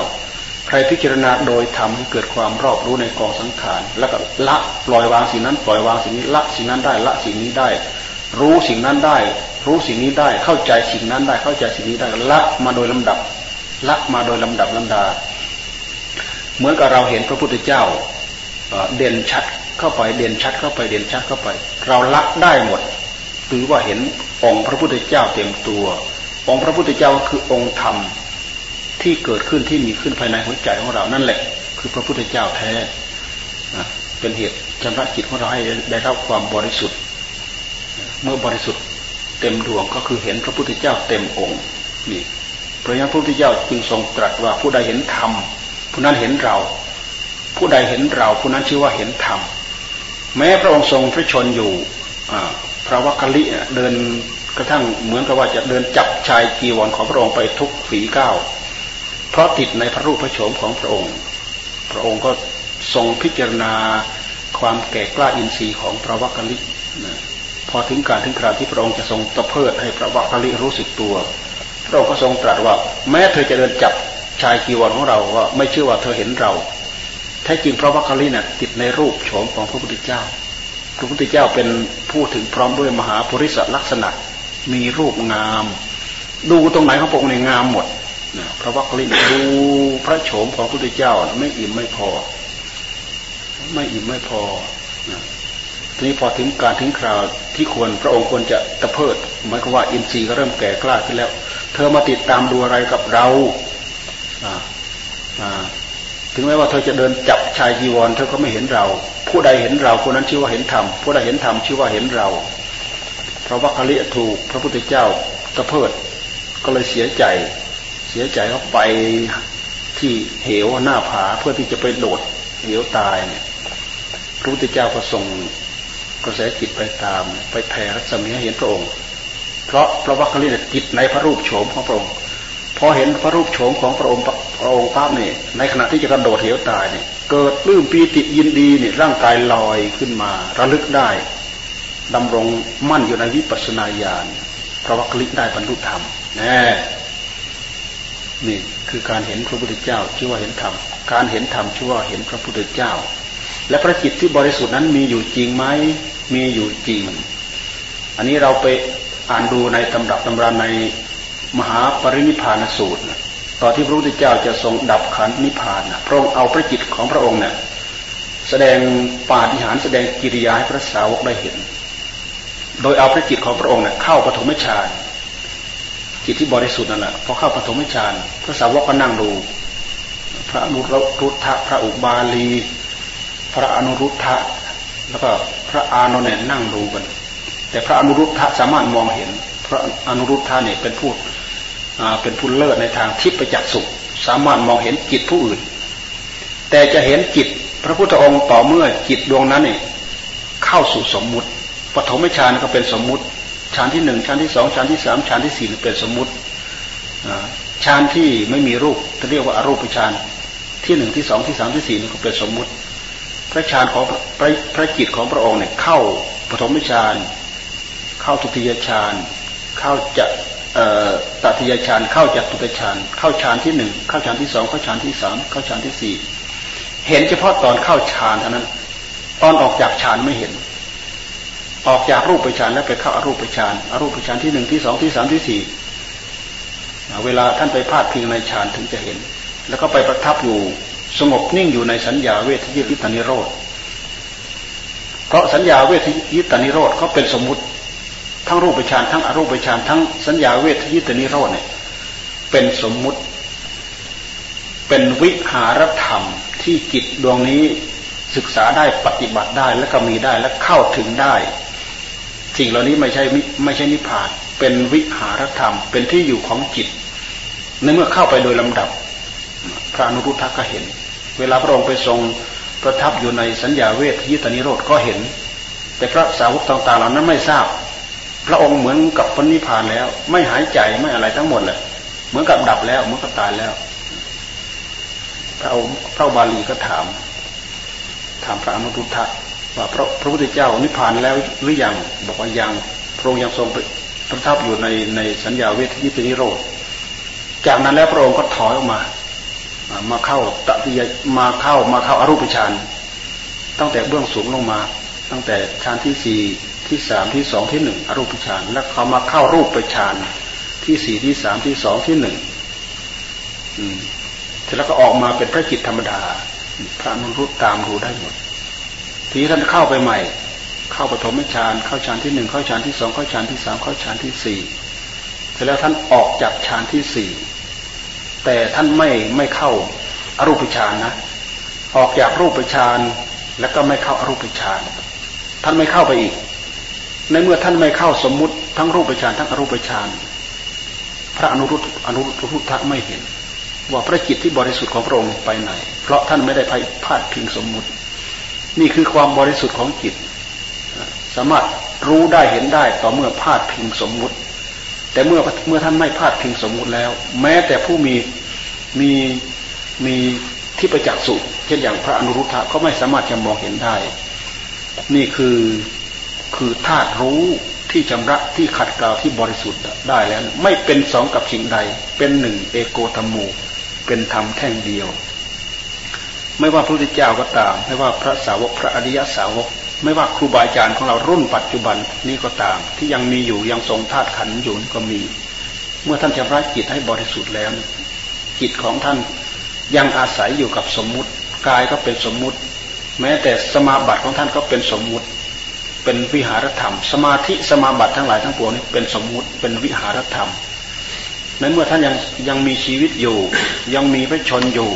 ใครพิจารณาโดยทำให้เกิดความรอบรู้ในกองสังขาร แล้วก็ละปล่อยวางสิ่งนั้น ปล่อยวางสิ่งนี้ละสิ่งนั้นได้ละสิ่งนี้ได้ รู้สิ่งนั้นได้ รู้สิ่งนี้ได้เข้าใจสิ่งนั้นได้เข้าใจสิ่งนี้ได้ละมาโดยลำดับละมาโดยลำดับลำดา เหมือนกับเราเห็นพระพุทธเจ้าเด่นชัดเข้าไปเด่นชัดเข้าไปเด่นชัดเข้าไป เราละได้หมดหรือว่าเห็นองค์พระพุทธเจ้าเต็มตัว องค์พระพุทธเจ้าคือองค์ธรรมที่เกิดขึ้นที่มีขึ้นภายในหัวใจของเรานั่นแหละ คือพระพุทธเจ้าแท้เป็นเหตุชำระจิตของเราให้ได้รับความบริสุทธิ์ เมื่อบริสุทธิ์เต็มดวงก็คือเห็นพระพุทธเจ้าเต็มองค์นี่เพราะฉะนั้นพระพุทธเจ้าจึงทรงตรัสว่าผู้ใดเห็นธรรม ผู้นั้นเห็นเรา ผู้ใดเห็นเรา ผู้นั้นชื่อว่าเห็นธรรมแม้พระองค์ทรงพระชนอยู่พระวัคคลิเดินกระทั่งเหมือนกับว่าจะเดินจับชายจีวรของพระองค์ไปทุกฝีก้าวเพราะติดในพระรูปพระโฉมของพระองค์ พระองค์ก็ทรงพิจารณาความแก่กล้าอินทรีย์ของพระวัคคลิพอถึงการถึงคราวที่พระองค์จะทรงตะเพิดให้พระวัคคลิรู้สึกตัว พระองค์ก็ทรงตรัสว่า แม้เธอจะเดินจับ ชายจีวรของเราว่าไม่เชื่อว่าเธอเห็นเราแท้จริงพระวัคคลีเนี่ยติดในรูปโฉมของพระพุทธเจ้า พระพุทธเจ้าเป็นผู้ถึงพร้อมด้วยมหาภริษลักษณะ มีรูปงาม ดูตรงไหนของพระองค์ในงามหมดนะพระวัคคลีดูพระโฉมของพระพุทธเจ้าไม่อิ่มไม่พอ ไม่อิ่มไม่พอนะทีนี้พอถึงการถึงคราวที่ควรพระองค์ควรจะตะเพิดหมายความว่าอินทรีย์ก็เริ่มแก่กล้าขึ้นแล้ว เธอมาติดตามดูอะไรกับเรา ถึงแม้ว่าเธอจะเดินจับชายจีวรเธอก็ไม่เห็นเรา ผู้ใดเห็นเราคนนั้นชื่อว่าเห็นธรรมผู้ใดเห็นธรรมชื่อว่าเห็นเรา เพราะว่าคลิถูกพระพุทธเจ้าตะเพิดก็เลยเสียใจ เสียใจเขาไปที่เหวหน้าผาเพื่อที่จะไปโดดเหวตายเนี่ยพระพุทธเจ้าก็ส่งกระแสจิตไปตาม ไปแผ่รัศมีให้เห็นพระองค์ เพราะพระวัคคีเนี่ยจิตในพระรูปโฉมของพระองค์ พอเห็นพระรูปโฉมของพระองค์พระองค์ภาพนี่ในขณะที่จะกระโดดเหวตายเนี่ยเกิดปลื้มปีติยินดีเนี่ยร่างกายลอยขึ้นมาระลึกได้ดำรงมั่นอยู่ในวิปัสสนาญาณพระวัคลิได้บรรลุธรรมแน่นี่คือการเห็นพระพุทธเจ้าชื่อว่าเห็นธรรม การเห็นธรรมชื่อว่าเห็นพระพุทธเจ้า และพระจิตที่บริสุทธิ์นั้นมีอยู่จริงไหมมีอยู่จริง อันนี้เราไปอ่านดูในตำรับตำราใน มหาปรินิพานสูตรตอนที่พระพุทธเจ้าจะทรงดับขันนิพพานพระองค์เอาพระจิตของพระองค์เนี่ยแสดงปาฏิหาริย์แสดงกิริยาให้พระสาวกได้เห็น โดยเอาพระจิตของพระองค์เนี่ยเข้าปฐมฌานจิตที่บริสุทธิ์นั่นแหละพอเข้าปฐมฌานพระสาวกก็นั่งดู พระอนุรุทธะพระอุบาลี พระอนุรุทธะแล้วก็พระอานนท์เนี่ยนั่งดูกัน แต่พระอนุรุทธะสามารถมองเห็น พระอนุรุทธะเนี่ยเป็นผู้ เป็นผู้เลิศในทางทิพยจักสุสามารถมองเห็นจิตผู้อื่น แต่จะเห็นจิตพระพุทธองค์ต่อเมื่อจิตดวงนั้นเนี่ยเข้าสู่สมมุติปฐมฌานก็เป็นสมมุติฌานที่หนึ่งฌานที่สองฌานที่สามฌานที่สี่เป็นสมมุติฌานที่ไม่มีรูปจะเรียกว่าอารูปฌานที่หนึ่งที่สองที่สามที่สี่นี่ก็เป็นสมมุติ พระฌานของพระพระจิตของพระองค์เนี่ยเข้าปฐมฌานเข้าทุติยฌานเข้าจะ ตติยฌานเข้าจากตุตฌานเข้าฌานที่หนึ่งเข้าฌานที่สองเข้าฌานที่สามเข้าฌานที่สี่เห็นเฉพาะตอนเข้าฌานเท่านั้น ตอนออกจากฌานไม่เห็น ออกจากรูปฌานแล้วไปเข้าอารูปฌานอารูปฌานที่หนึ่งที่สองที่สามที่สี่เวลาท่านไปพาดพิงในฌานถึงจะเห็น แล้วก็ไปประทับอยู่สงบนิ่งอยู่ในสัญญาเวทยิตานิโรธเพราะสัญญาเวทยิตานิโรธเขาเป็นสมมุติ ทั้งรูปฌานทั้งอรูปฌานทั้งสัญญาเวทยิตานิโรธเนี่ยเป็นสมมุติ เป็นวิหารธรรมที่จิตดวงนี้ศึกษาได้ปฏิบัติได้และก็มีได้และเข้าถึงได้ สิ่งเหล่านี้ไม่ใช่ไม่ใช่นิพพาน เป็นวิหารธรรม เป็นที่อยู่ของจิต ในเมื่อเข้าไปโดยลำดับ พระอนุรุทธะก็เห็น เวลาพระองค์ไปทรงประทับอยู่ในสัญญาเวทยิตานิโรธก็เห็น แต่พระสาวกต่างๆเหล่านั้นไม่ทราบ พระองค์เหมือนกับปณิพพานแล้ว ไม่หายใจไม่อะไรทั้งหมดเลยเหมือนกับดับแล้วเหมือนกับตายแล้ว พระพระบาลีก็ถาม ถามพระอนุรุทธะว่าพระพระพุทธเจ้านิพพานแล้วหรือยังบอกว่ายังพระองค์ยังทรงประทับอยู่ในในสัญญาเวทยิตนิโรธจากนั้นแล้วพระองค์ก็ถอยออกมา มาเข้าตติยมาเข้ามาเข้าอารูปฌานตั้งแต่เบื้องสูงลงมา ตั้งแต่ฌานที่สี่ ที่สามที่สองที่หนึ่งอรูปฌานแล้วเขามาเข้ารูปฌานที่สี่ที่สามที่สองที่หนึ่งเสร็จแล้วก็ออกมาเป็นพระจิตธรรมดา พระนุรุตตามดูได้หมด ทีนี้ท่านเข้าไปใหม่ เข้าปฐมฌานเข้าฌานที่หนึ่งเข้าฌานที่สองเข้าฌานที่สามเข้าฌานที่สี่เสร็จแล้วท่านออกจากฌานที่สี่แต่ท่านไม่ไม่เข้าอารูปฌานนะออกจากรูปฌานแล้วก็ไม่เข้าอารูปฌานท่านไม่เข้าไปอีก ในเมื่อท่านไม่เข้าสมมุติทั้งรูปฌานทั้งอรูปฌานพระอนุรุตอนุรุทธะไม่เห็น ว่าพระจิตที่บริสุทธิ์ของพระองค์ไปไหน เพราะท่านไม่ได้ไปพาดพิงสมมุติ นี่คือความบริสุทธิ์ของจิต สามารถรู้ได้เห็นได้ต่อเมื่อพาดพิงสมมุติ แต่เมื่อเมื่อท่านไม่พาดพิงสมมุติแล้ว แม้แต่ผู้มีมีมีที่ประจักษ์สุเช่นอย่างพระอนุรุทธะก็ไม่สามารถจะมองเห็นได้ นี่คือ คือธาตุรู้ที่ชำระที่ขัดเกลาที่บริสุทธิ์ได้แล้ว ไม่เป็นสองกับสิ่งใด เป็นหนึ่งเอโกธรรมูเป็นธรรมแท่งเดียว ไม่ว่าพระพุทธเจ้าก็ตาม ไม่ว่าพระสาวกพระอริยสาวก ไม่ว่าครูบาอาจารย์ของเรารุ่นปัจจุบันนี้ก็ตาม ที่ยังมีอยู่ยังทรงธาตุขันธ์อยู่ก็มี เมื่อท่านชำระจิตให้บริสุทธิ์แล้ว จิตของท่านยังอาศัยอยู่กับสมมุติกายก็เป็นสมมุติ แม้แต่สมาบัติของท่านก็เป็นสมมุติ เป็นวิหารธรรม สมาธิสมาบัติทั้งหลายทั้งปวงนี้เป็นสมมุติเป็นวิหารธรรมในเมื่อท่านยังยังมีชีวิตอยู่ ยังมีพระชนอยู่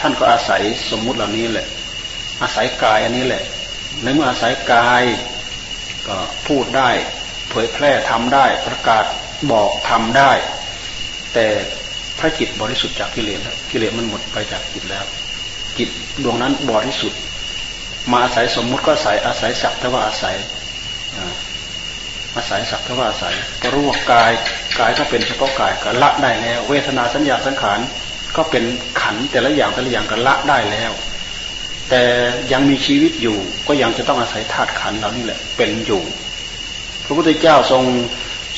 ท่านก็อาศัยสมมุติเหล่านี้แหละ อาศัยกายอันนี้แหละ ในเมื่ออาศัยกายก็พูดได้ เผยแพร่ทำได้ ประกาศบอกทำได้ แต่พระจิตบริสุทธิ์จากกิเลสแล้วกิเลสมันหมดไปจากจิตแล้ว จิตดวงนั้นบริสุทธิ์ มาอาศัยสมมุติก็อาศัยอาศัยสักแต่ว่าอาศัยอาศัยสักแต่ว่าอาศัยก็รู้ว่ากายกายก็เป็นเฉพาะกายก็ละได้แล้ว เวทนาสัญญาสังขารก็เป็นขันแต่ละอย่างแต่ละอย่างก็ละได้แล้ว แต่ยังมีชีวิตอยู่ก็ยังจะต้องอาศัยธาตุขันเหล่านี้แหละเป็นอยู่ พระพุทธเจ้าทรง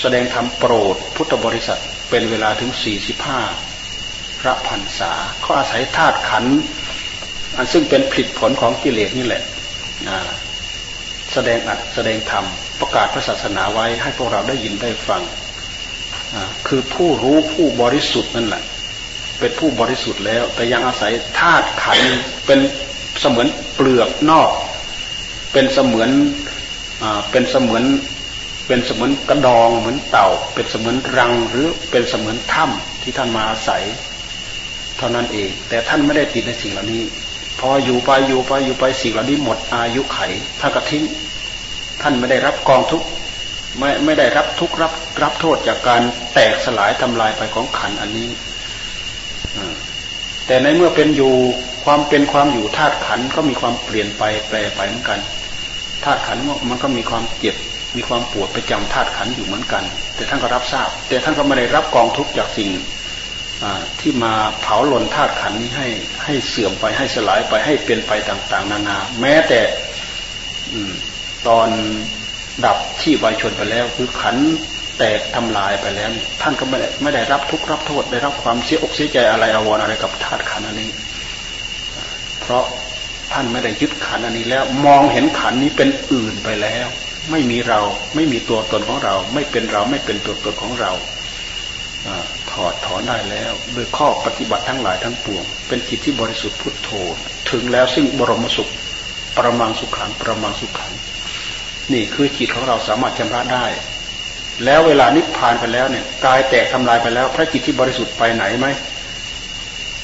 แสดงธรรมโปรดพุทธบริษัทเป็นเวลาถึงสี่สิบห้าพระพันษาเขาอาศัยธาตุขัน อันซึ่งเป็นผลิตผลของกิเลสนี่แหละแสดงอัดแสดงธรรมประกาศพระศาสนาไว้ให้พวกเราได้ยินได้ฟังคือผู้รู้ผู้บริสุทธิ์นั่นแหละ เป็นผู้บริสุทธิ์แล้ว แต่ยังอาศัยธาตุขันเป็นเสมือนเปลือกนอก เป็นเสมือนเป็นเสมือนเป็นเสมือนกระดองเหมือนเต่า เป็นเสมือนรังหรือเป็นเสมือนถ้ำที่ท่านมาอาศัย เท่านั้นเอง แต่ท่านไม่ได้ติดในสิ่งเหล่านี้ พออยู่ไปอยู่ไปอยู่ไปสิ่งเหล่านี้หมดอายุไขท่านก็ทิ้งท่านไม่ได้รับกองทุกไม่ไม่ได้รับทุกรับรับโทษจากการแตกสลายทำลายไปของขันอันนี้แต่ในเมื่อเป็นอยู่ความเป็นความอยู่ธาตุขันก็มีความเปลี่ยนไปแปรไปเหมือนกันธาตุขันมันก็มีความเจ็บมีความปวดประจำธาตุขันอยู่เหมือนกัน แต่ท่านก็รับทราบ แต่ท่านก็ไม่ได้รับกองทุกข์จากสิ่ง ที่มาเผาหล่นธาตุขันนี้ให้ให้เสื่อมไปให้สลายไปให้เป็นไปต่าง ๆ นานา แม้แต่ตอนดับที่วายชนไปแล้ว คือขันแตกทำลายไปแล้ว ท่านก็ไม่ได้ไม่ได้รับทุกข์รับโทษได้รับความเสียอกเสียใจอะไรอาวรอะไรกับธาตุขันอันนี้ เพราะท่านไม่ได้ยึดขันอันนี้แล้ว มองเห็นขันนี้เป็นอื่นไปแล้ว ไม่มีเราไม่มีตัวตนของเรา ไม่เป็นเราไม่เป็นตัวตนของเรา ถอดถอนได้แล้วโดยข้อปฏิบัติทั้งหลายทั้งปวง เป็นจิตที่บริสุทธิ์พุทโธ ถึงแล้วซึ่งบรมสุข ประมังสุขังประมังสุขัง นี่คือจิตของเราสามารถชำระได้ แล้วเวลานิพพานไปแล้วเนี่ยกายแตกทำลายไปแล้ว พระจิตที่บริสุทธิ์ไปไหนไหม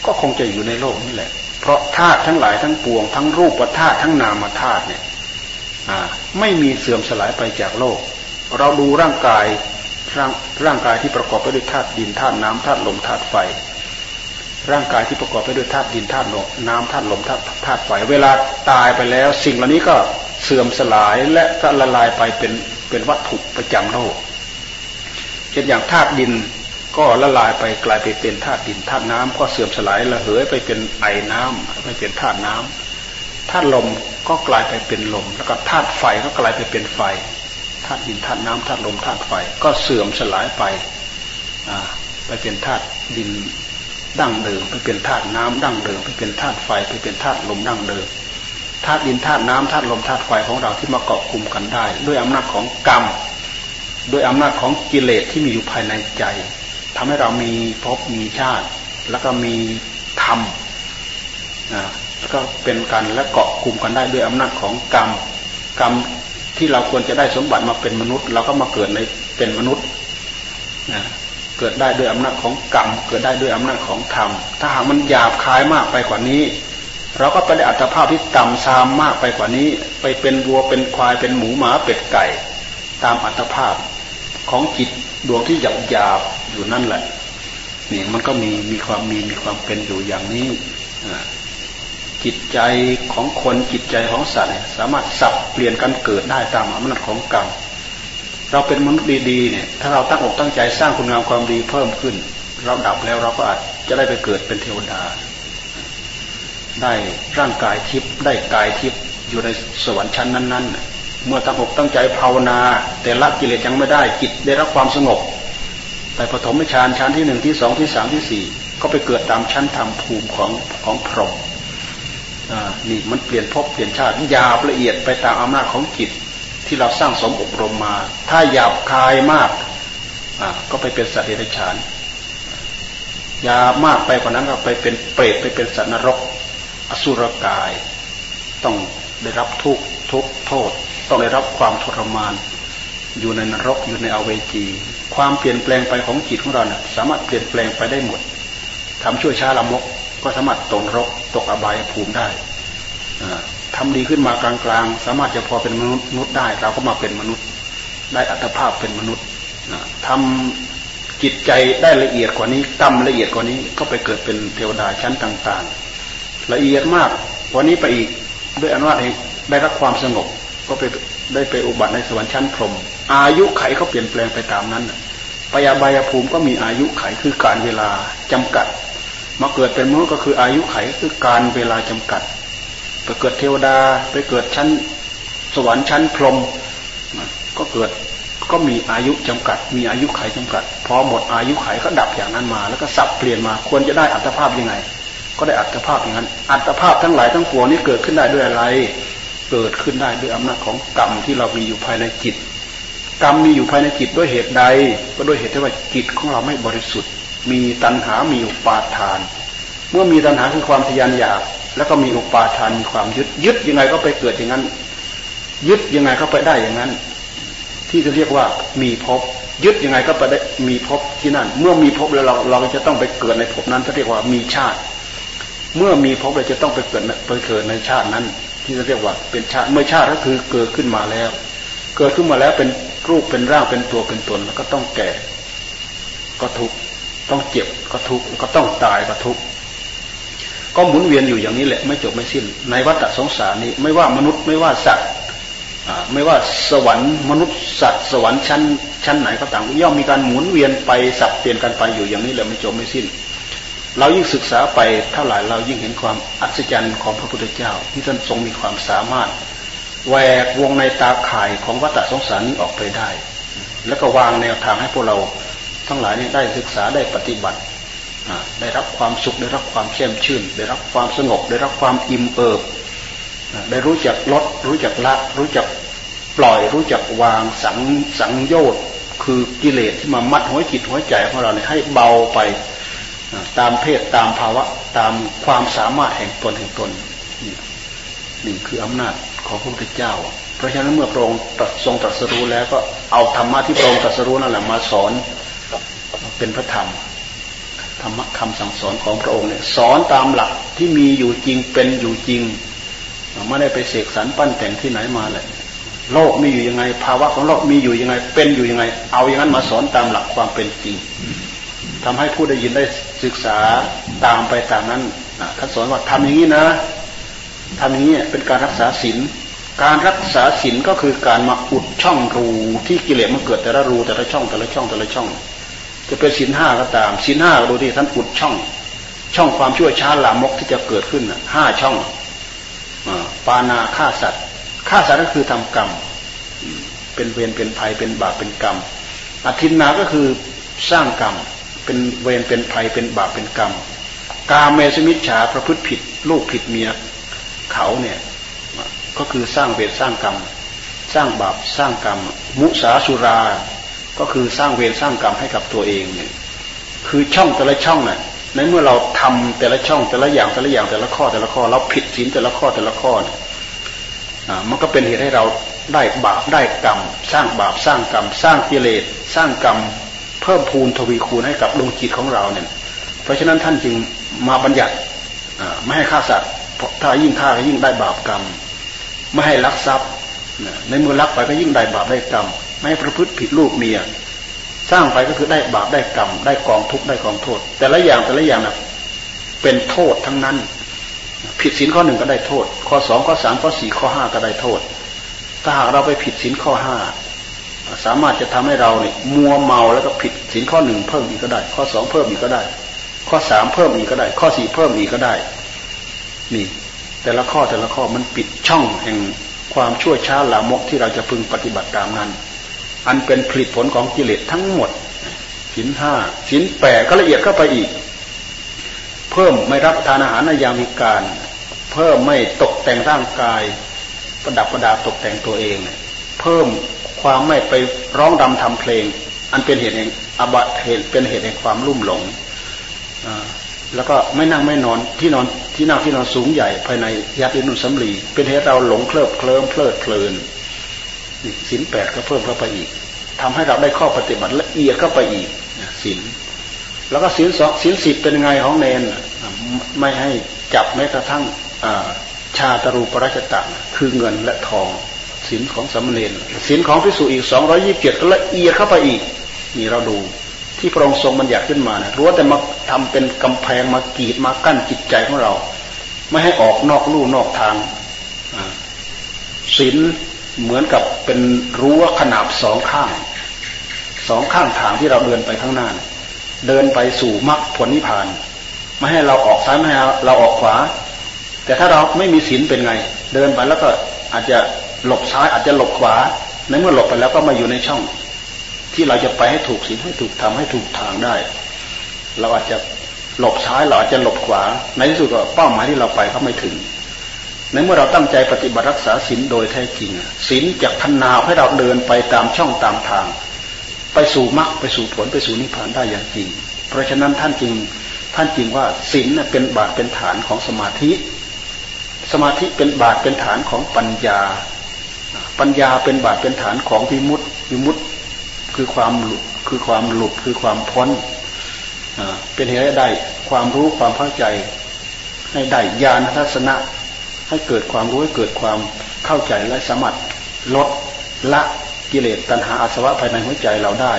ก็คงจะอยู่ในโลกนี่แหละ เพราะธาตุทั้งหลายทั้งปวง ทั้งรูปธาตุทั้งนามธาตุเนี่ยไม่มีเสื่อมสลายไปจากโลก เราดูร่างกาย ร่างร่างกายที่ประกอบไปด้วยธาตุดินธาตุน้ำธาตุลมธาตุไฟ ร่างกายที่ประกอบไปด้วยธาตุดินธาตุน้ำธาตุลมธาตุธาตุไฟ เวลาตายไปแล้ว สิ่งเหล่านี้ก็เสื่อมสลายและก็ละลายไปเป็นเป็นวัตถุประจำโลกเช่นอย่างธาตุดินก็ละลายไปกลายไปเป็นธาตุดินธาตุน้ำก็เสื่อมสลายละเหยไปเป็นไอน้ำไปเป็นธาตุน้ำธาตุลมก็กลายไปเป็นลม แล้วก็ธาตุไฟก็กลายไปเป็นไฟ ธาตุดินธาตุน้ำธาตุลมธาตุไฟก็เสื่อมสลายไปไปเป็นธาตุดินดั้งเดิมไปเป็นธาตุน้ำดั้งเดิมไปเป็นธาตุไฟไปเป็นธาตุลมดั้งเดิมธาตุดินธาตุน้ำธาตุลมธาตุไฟของเราที่มาเกาะกลุ่มกันได้ ด้วยอำนาจของกรรมด้วยอำนาจของกิเลสที่มีอยู่ภายในใจทำให้เรามีภพมีชาติ แล้วก็มีธรรมแล้วก็เป็นกันและเกาะกลุ่มกันได้ด้วยอำนาจของกรรมกรรม ที่เราควรจะได้สมบัติมาเป็นมนุษย์ เราก็มาเกิดในเป็นมนุษย์นะเกิดได้ด้วยอำนาจของกรรม เกิดได้ด้วยอำนาจของธรรม ถ้าหากมันหยาบคายมากไปกว่านี้ เราก็ไปได้อัตภาพที่ต่ำซามมากไปกว่านี้ ไปเป็นวัวเป็นควายเป็นหมูหมาเป็ดไก่ ตามอัตภาพของจิตดวงที่หยาบหยาบอยู่นั่นแหละนี่มันก็มีมีความมีมีความเป็นอยู่อย่างนี้ จิตใจของคนจิตใจของสัตว์สามารถสับเปลี่ยนกันเกิดได้ตามอำนาจของกรรมเราเป็นมนุษย์ดีๆเนี่ยถ้าเราตั้งอกตั้งใจสร้างคุณงามความดีเพิ่มขึ้น เราดับแล้วเราก็อาจจะได้ไปเกิดเป็นเทวดา ได้ร่างกายทิพย์ได้กายทิพย์อยู่ในสวรรค์ชั้นนั้น ๆ เมื่อตั้งอกตั้งใจภาวนา แต่ละกิเลสยังไม่ได้จิตได้รับความสงบไปปฐมฌานชั้นที่หนึ่งที่สองที่สามที่สี่ก็ไปเกิดตามชั้นธรรมภูมิของของพรหม นี่มันเปลี่ยนภพเปลี่ยนชาติยาบละเอียดไปตามอำนาจของจิตที่เราสร้างสมอบรมมา ถ้าหยาบคายมากก็ไปเป็นสัตว์เดรัจฉานยามากไปกว่านั้นก็ไปเป็นเปรตไปเป็นสัตว์นรก อสุรกาย ต้องได้รับทุกทุกโทษ ต้องได้รับความทรมาน อยู่ในนรกอยู่ในอเวจี ความเปลี่ยนแปลงไปของจิตของเราเนี่ยสามารถเปลี่ยนแปลงไปได้หมดทำช่วยช้าละมก ก็สามารถตกรกตกอบายภูมิได้ทำดีขึ้นมากลางๆ สามารถจะพอเป็นมนุษย์ได้เราก็มาเป็นมนุษย์ ได้อัตภาพเป็นมนุษย์ทำจิตใจได้ละเอียดกว่านี้กรรมละเอียดกว่านี้ก็ไปเกิดเป็นเทวดาชั้นต่าง ๆ ละเอียดมากวันนี้ไปอีกด้วยอนุญาตเองได้รับความสงบ ก็ไปได้ไปอุบัติในสวรรค์ชั้นพรหมอายุไขเขาเปลี่ยนแปลงไปตามนั้นปยาบายภูมิก็มีอายุไขคือการเวลาจำกัด มาเกิดเป็นมนุษย์ก็คืออายุไขคือการเวลาจำกัด ไปเกิดเทวดาไปเกิดชั้นสวรรค์ชั้นพรหมก็เกิดก็มีอายุจำกัด มีอายุไขจำกัด พอหมดอายุไขก็ดับอย่างนั้นมา แล้วก็สับเปลี่ยนมาควรจะได้อัตภาพยังไง ก็ได้อัตภาพอย่างนั้น อัตภาพทั้งหลายทั้งปวงนี้เกิดขึ้นได้ด้วยอะไร เกิดขึ้นได้ด้วยอำนาจของกรรมที่เรามีอยู่ภายในจิต กรรมมีอยู่ภายในจิตด้วยเหตุใด ก็ด้วยเหตุที่ว่าจิตของเราไม่บริสุทธิ์ มีตัณหา มีอุปาทาน เมื่อมีตัณหาคือความทยานอยาก แล้วก็มีอุปาทาน มีความยึด ยึดยังไงก็ไปเกิดอย่างนั้น ยึดยังไงก็ไปได้อย่างนั้น ที่จะเรียกว่ามีภพ ยึดยังไงก็ไปได้มีภพที่นั่น เมื่อมีภพแล้วเราเราจะต้องไปเกิดในภพนั้นเขาเรียกว่ามีชาติ เมื่อมีภพเราจะต้องไปเกิดไปเกิดในชาตินั้น ที่จะเรียกว่าเป็นชาติ เมื่อชาติก็คือเกิดขึ้นมาแล้ว เกิดขึ้นมาแล้วเป็นรูปเป็นร่างเป็นตัวเป็นตนแล้วก็ต้องแก่ ก็ทุกข์ ต้องเจ็บก็ทุกข์ก็ต้องตายก็ทุกข์ก็หมุนเวียนอยู่อย่างนี้แหละ ไม่จบไม่สิ้น ในวัฏสงสารนี้ ไม่ว่ามนุษย์ไม่ว่าสัตว์ไม่ว่าสวรรค์มนุษย์สัตว์ สวรรค์ชั้นชั้นไหนก็ต่ามย่อมมีการหมุนเวียนไปสับเปลี่ยนกันไปอยู่อย่างนี้แหละไม่จบไม่สิ้น เรายิ่งศึกษาไปเท่าไหร่เรายิ่งเห็นความอัศจรรย์ของพระพุทธเจ้า ที่ท่านทรงมีความสามารถแหวกวงในตาข่ายของวัฏสงสารนี้ออกไปได้ แล้วก็วางแนวทางให้พวกเรา ทั้งหลายนี่ได้ศึกษาได้ปฏิบัติได้รับความสุขได้รับความแช่มชื่น ได้รับความสงบ ได้รับความอิ่มเอิบได้รู้จักลด รู้จักละ รู้จักปล่อยรู้จักวางสังสังโยชน์คือกิเลสที่มามัดหัวจิตหัวใจของเราเนี่ยให้เบาไปตามเพศตามภาวะตามความสามารถแห่งตนแห่งตนนี่คืออำนาจของพระพุทธเจ้า เพราะฉะนั้นเมื่อพระองค์ทรงตรัสรู้แล้วก็เอาธรรมะที่พระองค์ตรัสรู้นั่นแหละมาสอน เป็นพระธรรมธรรมคำสั่งสอนของพระองค์เนี่ยสอนตามหลักที่มีอยู่จริงเป็นอยู่จริงไม่ได้ไปเสกสรรปั้นแต่งที่ไหนมาเลยโลกมีอยู่ยังไง ภาวะของโลกมีอยู่ยังไง เป็นอยู่ยังไง เอาอย่างนั้นมาสอนตามหลักความเป็นจริงทำให้ผู้ได้ยินได้ศึกษาตามไปตามนั้นท่านสอนว่าทำอย่างนี้นะทำอย่างนี้เป็นการรักษาศีลการรักษาศีลก็คือการมาอุดช่องรูที่กิเลสมันเกิดแต่ละรูแต่ละช่องแต่ละช่องแต่ละช่อง จะเป็นศีลห้าก็ตามศีลห้าดูที่ท่านอุดช่อง ช่องความชั่วช้าลามกที่จะเกิดขึ้นห้าช่องปานาฆ่าสัตว์ฆ่าสัตว์ก็คือทำกรรม เป็นเวรเป็นภัยเป็นบาปเป็นกรรมอธินาก็คือสร้างกรรม เป็นเวรเป็นภัยเป็นบาปเป็นกรรม กาเมสมิชฉาประพฤติผิด ลูกผิดเมียเขาเนี่ยก็คือสร้างเวรสร้างกรรม สร้างบาปสร้างกรรม มุสาสุรา ก็คือสร้างเวรสร้างกรรมให้กับตัวเองเนี่ยคือช่องแต่ละช่องเนี่ยในเมื่อเราทำแต่ละช่องแต่ละอย่างแต่ละอย่างแต่ละข้อแต่ละข้อเราผิดศีลแต่ละข้อแต่ละข้อเนี่ยมันก็เป็นเหตุให้เราได้บาปได้กรรม สร้างบาปสร้างกรรม สร้างกิเลสสร้างกรรม เพิ่มพูนทวีคูณให้กับดวงจิตของเราเนี่ยเพราะฉะนั้นท่านจึงมาบัญญัติไม่ให้ฆ่าสัตว์ถ้ายิ่งฆ่าก็ยิ่งได้บาปกรรม ไม่ให้ลักทรัพย์ในเมื่อลักไปก็ยิ่งได้บาปได้กรรม ไม่ให้ประพฤติผิดลูกเมีย สร้างไปก็คือได้บาปได้กรรม ได้กองทุกข์ได้กองโทษ แต่ละอย่างแต่ละอย่างนะเป็นโทษทั้งนั้น ผิดศีลข้อหนึ่งก็ได้โทษ ข้อสองข้อสามข้อสี่ข้อห้าก็ได้โทษ ถ้าหากเราไปผิดศีลข้อห้าสามารถจะทำให้เราเนี่ยมัวเมาแล้วก็ผิดศีลข้อหนึ่งเพิ่มอีกก็ได้ ข้อสองเพิ่มอีกก็ได้ ข้อสามเพิ่มอีกก็ได้ ข้อสี่เพิ่มอีกก็ได้ นี่ แต่ละข้อแต่ละข้อมันปิดช่องแห่งความชั่วช้าลามกที่เราจะพึงปฏิบัติตามนั้น อันเป็นผลิตผลของกิเลสทั้งหมดศีลห้าศีลแปดก็ละเอียดเข้าไปอีก เพิ่มไม่รับทานอาหารในยามิการ เพิ่มไม่ตกแต่งร่างกาย ประดับประดาตกแต่งตัวเอง เพิ่มความไม่ไปร้องรำทำเพลง อันเป็นเหตุแห่งอบัตเหตุเป็นเหตุแห่งความลุ่มหลงแล้วก็ไม่นั่งไม่นอนที่นอนที่นั่งที่นอนสูงใหญ่ภายในยัดอินุสำลีเป็นเหตุเราหลงเคลิบเคลิ้มเพลิดเพลินสิน แปดก็เพิ่มเข้าไปอีกทำให้เราได้ข้อปฏิบัติละเอียดเข้าไปอีกสินแล้วก็ศีลสองศีลสิบเป็นไงของเนนไม่ให้จับแม้กระทั่งชาตรูปราชตะคือเงินและทองศีลของสมณเณรศีลของพิสุอีกสองร้อยี่สิบเจ็ดก็ละเอียดเข้าไปอีกนี่เราดูที่พระองค์ทรงบัญญัติขึ้นมานะรู้วแต่มาทำเป็นกำแพงมากีดมากั้นจิตใจของเรา ไม่ให้ออกนอกลู่นอกทางศีล เหมือนกับเป็นรั้วขนาบสองข้างสองข้างทางที่เราเดินไปข้างหน้า เดินไปสู่มรรคผลนิพพาน ไม่ให้เราออกซ้ายไม่ให้เราออกขวา แต่ถ้าเราไม่มีศีลเป็นไง เดินไปแล้วก็อาจจะหลบซ้ายอาจจะหลบขวา ในเมื่อหลบไปแล้วก็มาอยู่ในช่อง ที่เราจะไปให้ถูกศีลให้ถูกทำให้ถูกทางได้ เราอาจจะหลบซ้ายเราอาจจะหลบขวา ในที่สุดก็เป้าหมายที่เราไปเขาไม่ถึง ในเมื่อเราตั้งใจปฏิบัติรักษาศีลโดยแท้จริงศีลจะพันนาให้เราเดินไปตามช่องตามทาง ไปสู่มรรคไปสู่ผลไปสู่นิพพานได้อย่างจริง เพราะฉะนั้นท่านจึงท่านจริงว่าศีลเป็นบาทเป็นฐานของสมาธิ สมาธิเป็นบาทเป็นฐานของปัญญา ปัญญาเป็นบาทเป็นฐานของวิมุตติวิมุตติคือความหลุดคือความหลุดคือความพ้นเป็นเหตุให้ได้ความรู้ความเข้าใจให้ได้ญาณทัศนะ ให้เกิดความรู้ให้เกิดความเข้าใจและสามารถลดละกิเลสตัณหาอาสวะภายในหัวใจเราได้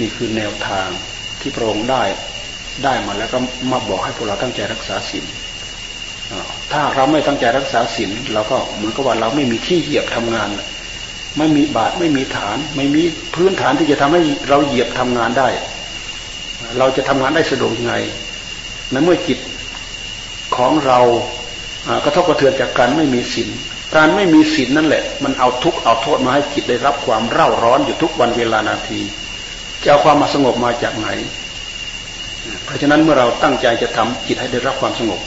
นี่คือแนวทางที่พระองค์ได้ได้มาแล้วก็มาบอกให้พวกเราตั้งใจรักษาศีลถ้าเราไม่ตั้งใจรักษาศีลเราก็เหมือนกับว่าเราไม่มีที่เหยียบทำงาน ไม่มีบาทไม่มีฐาน ไม่มีพื้นฐานที่จะทำให้เราเหยียบทำงานได้ เราจะทำงานได้สะดวกยังไงในเมื่อจิตของเรา กระทบกระเทือนจากการไม่มีศีลการไม่มีศีลนั่นแหละ มันเอาทุกข์เอาโทษมาให้จิตได้รับความเร่าร้อนอยู่ทุกวันเวลานาที จะเอาความมาสงบมาจากไหน เพราะฉะนั้นเมื่อเราตั้งใจจะทำจิตให้ได้รับความสงบ